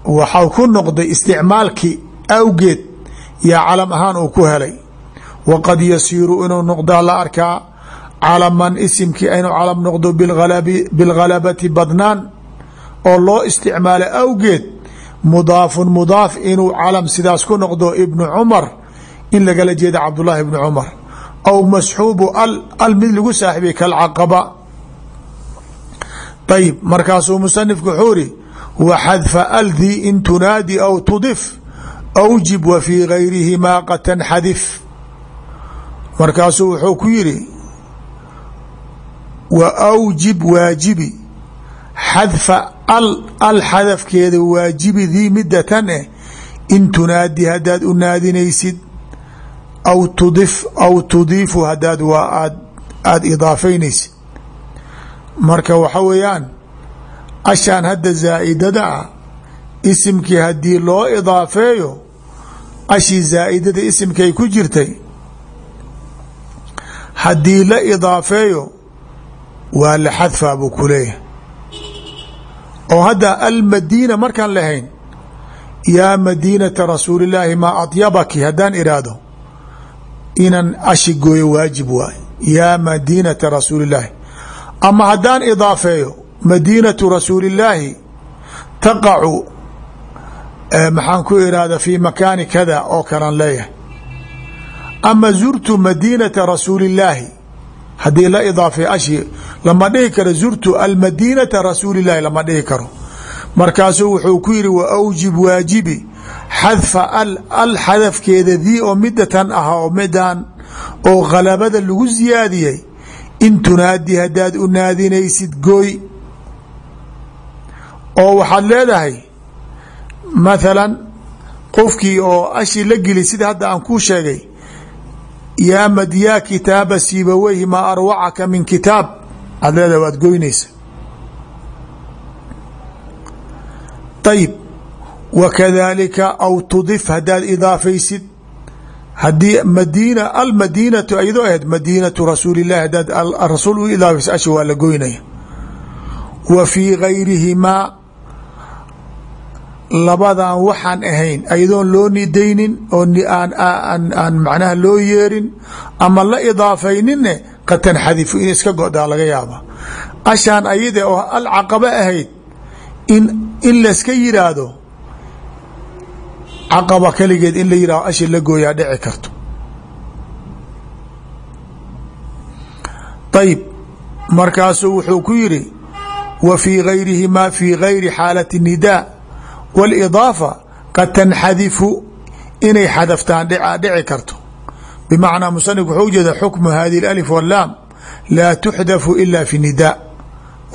waxau ku noqday isticmaalkii awgeed yaa calam ahaan uu ku helay. Waqad yasiiru inuu noqdaa la arkaa calaman isimkii inuu calam noqdo bilghalabati badnaan oo loo isticmaalo awgeed mudaafun mudaaf inuu calam sidaas ku noqdo ibnu cumar in lagala jeeda cabdullaahi ibnu cumar. Aw masxuubu al al mid lagu saaxibay kalcaqaba ayib markaasuu musanifku wuxuu iri wa xadfa aldii in tunaadi aw tudif awjib wa fii gayrihimaa qad tanxadif markaasuu wuxuu ku yidhi wa awjib waajibi. Xadfa al xadafkeeda waajibi dii midda tan eh in tunaadi haddaad u naadinaysid aw tudif aw tudiifu haddaad waa aad aada idaafaynaysid. Marka waxa weeyaan ashaan hadda zaa'idada ah isimkii haddii loo idaafeeyo ashii zaa'idada isimkay ku jirtay haddii la idaafeeyo waa la xadfaa buu ku leeyahay. Oo hadda almadiina markaan lahayn yaa madiinata rasuuli illaahi maa adyabaki haddaan iraahdo inan ashi gooyo waajib waay. Yaa madiinata rasuuli illaahi ama haddaan idaafeeyo madiinatu rasuuli illaahi taqacu maxaan ku irahda fi makaani kada oo kalan leeyahay. Ama zurtu madiinata rasuuli haddii la idaafay ashi lama dhihi karo zurtu almadiinata rasuuli llahi lama dhihi karo. Markaasuu wuxuu ku yihi wa awjib waajibi xadfa al al xadafkeeda dii oo midatan ah oo midaan oo khalabada lagu siyaadiyey in tunaadi haddaad u naadinaysid gooy. Oo waxaad leedahay mathalan qofkii oo ashi la geli sida hadda aan kuu sheegay yaa madyaa kitaaba siibaweyhi maa arwacaka min kitaab. Aad leedahay waad goynaysa. Ayib wakadalika aw tudif haddaad idaafaysid. Haddii madiina almadiinatu ayadoo ahayd madiinatu rasuuli llahi haddaad rasuul u idaafaysa ashi waa la goynaya. Wa fii gayrihimaa labadan waxaan ahayn ayadoon loo nidaynin oo aan macnaha loo yeerin ama la idaafayninne qad tanxadifu in iska godaa laga yaaba ashaan ayade oo alcaqaba ahayd in in layska yiraahdo caqaba keligeed in la yihahdo ashi la gooyaa dhici karto. Ayib markaasuu wuxuu ku yidhi wa fii gayrihimaa fii gayri xaalati nidaa wاlidaafa qad tanxadifu inay xadaftaan dhici karto bimacnaa musanif wuxuu ujeeda xukmu hadi alif wاllaam laa tuxdafu ila fi nidaa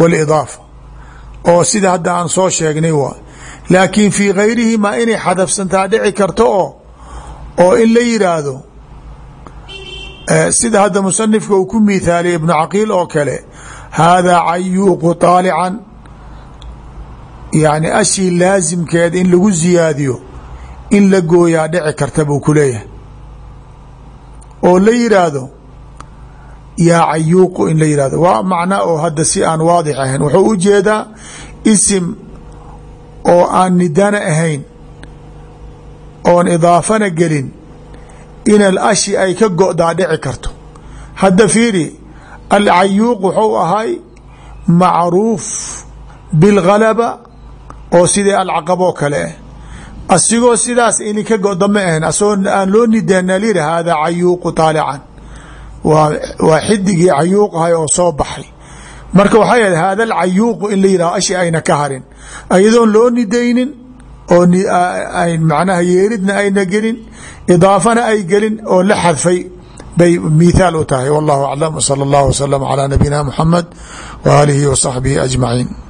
wاlidaafa oo sida hadda aan soo sheegnay waa laakiin fii gayrihimaa inay xadafsantaa dhici karto oo oo in la yiraahdo sida hadda musanifka uu ku miithaaliyay ibnu caqiil oo kale haadaa cayuuqu طaalican yani ashii laasimkeeda in lagu ziyaadiyo in la gooyaa dhici karta buu ku leeyahay. Oo la yiraahdo yaa cayuuqu in la yihahdo waa macna oo hadda si aan waadix ahayn. Wuxuu u jeedaa isim oo aan nidana ahayn oon idaafana gelin in alashi ay ka go'daa dhici karto. Hadda fiiri alcayuuq wuxuu ahay macruuf bilgalaba oo sidii alcaqaboo kale. Ah asigoo sidaas ini ka go'da ma ahayn asagoo aan loo nidaana liri haadaa cayuuqu taalican. Waa xidigii cayuuq ahay oo soo baxay. Marka waxay ahayd haada alcayuuqu in la ashi ayna ka harin. Ayadoon loo nidaynin oo macnaha yeeridna ayna gelin idaafana ay gelin oo la xadfay bay mithaal u tahay. Wallahu aclam wsala اllah wslm calى nabiyina muxamed w aalihi wa saxbihi ajmaciin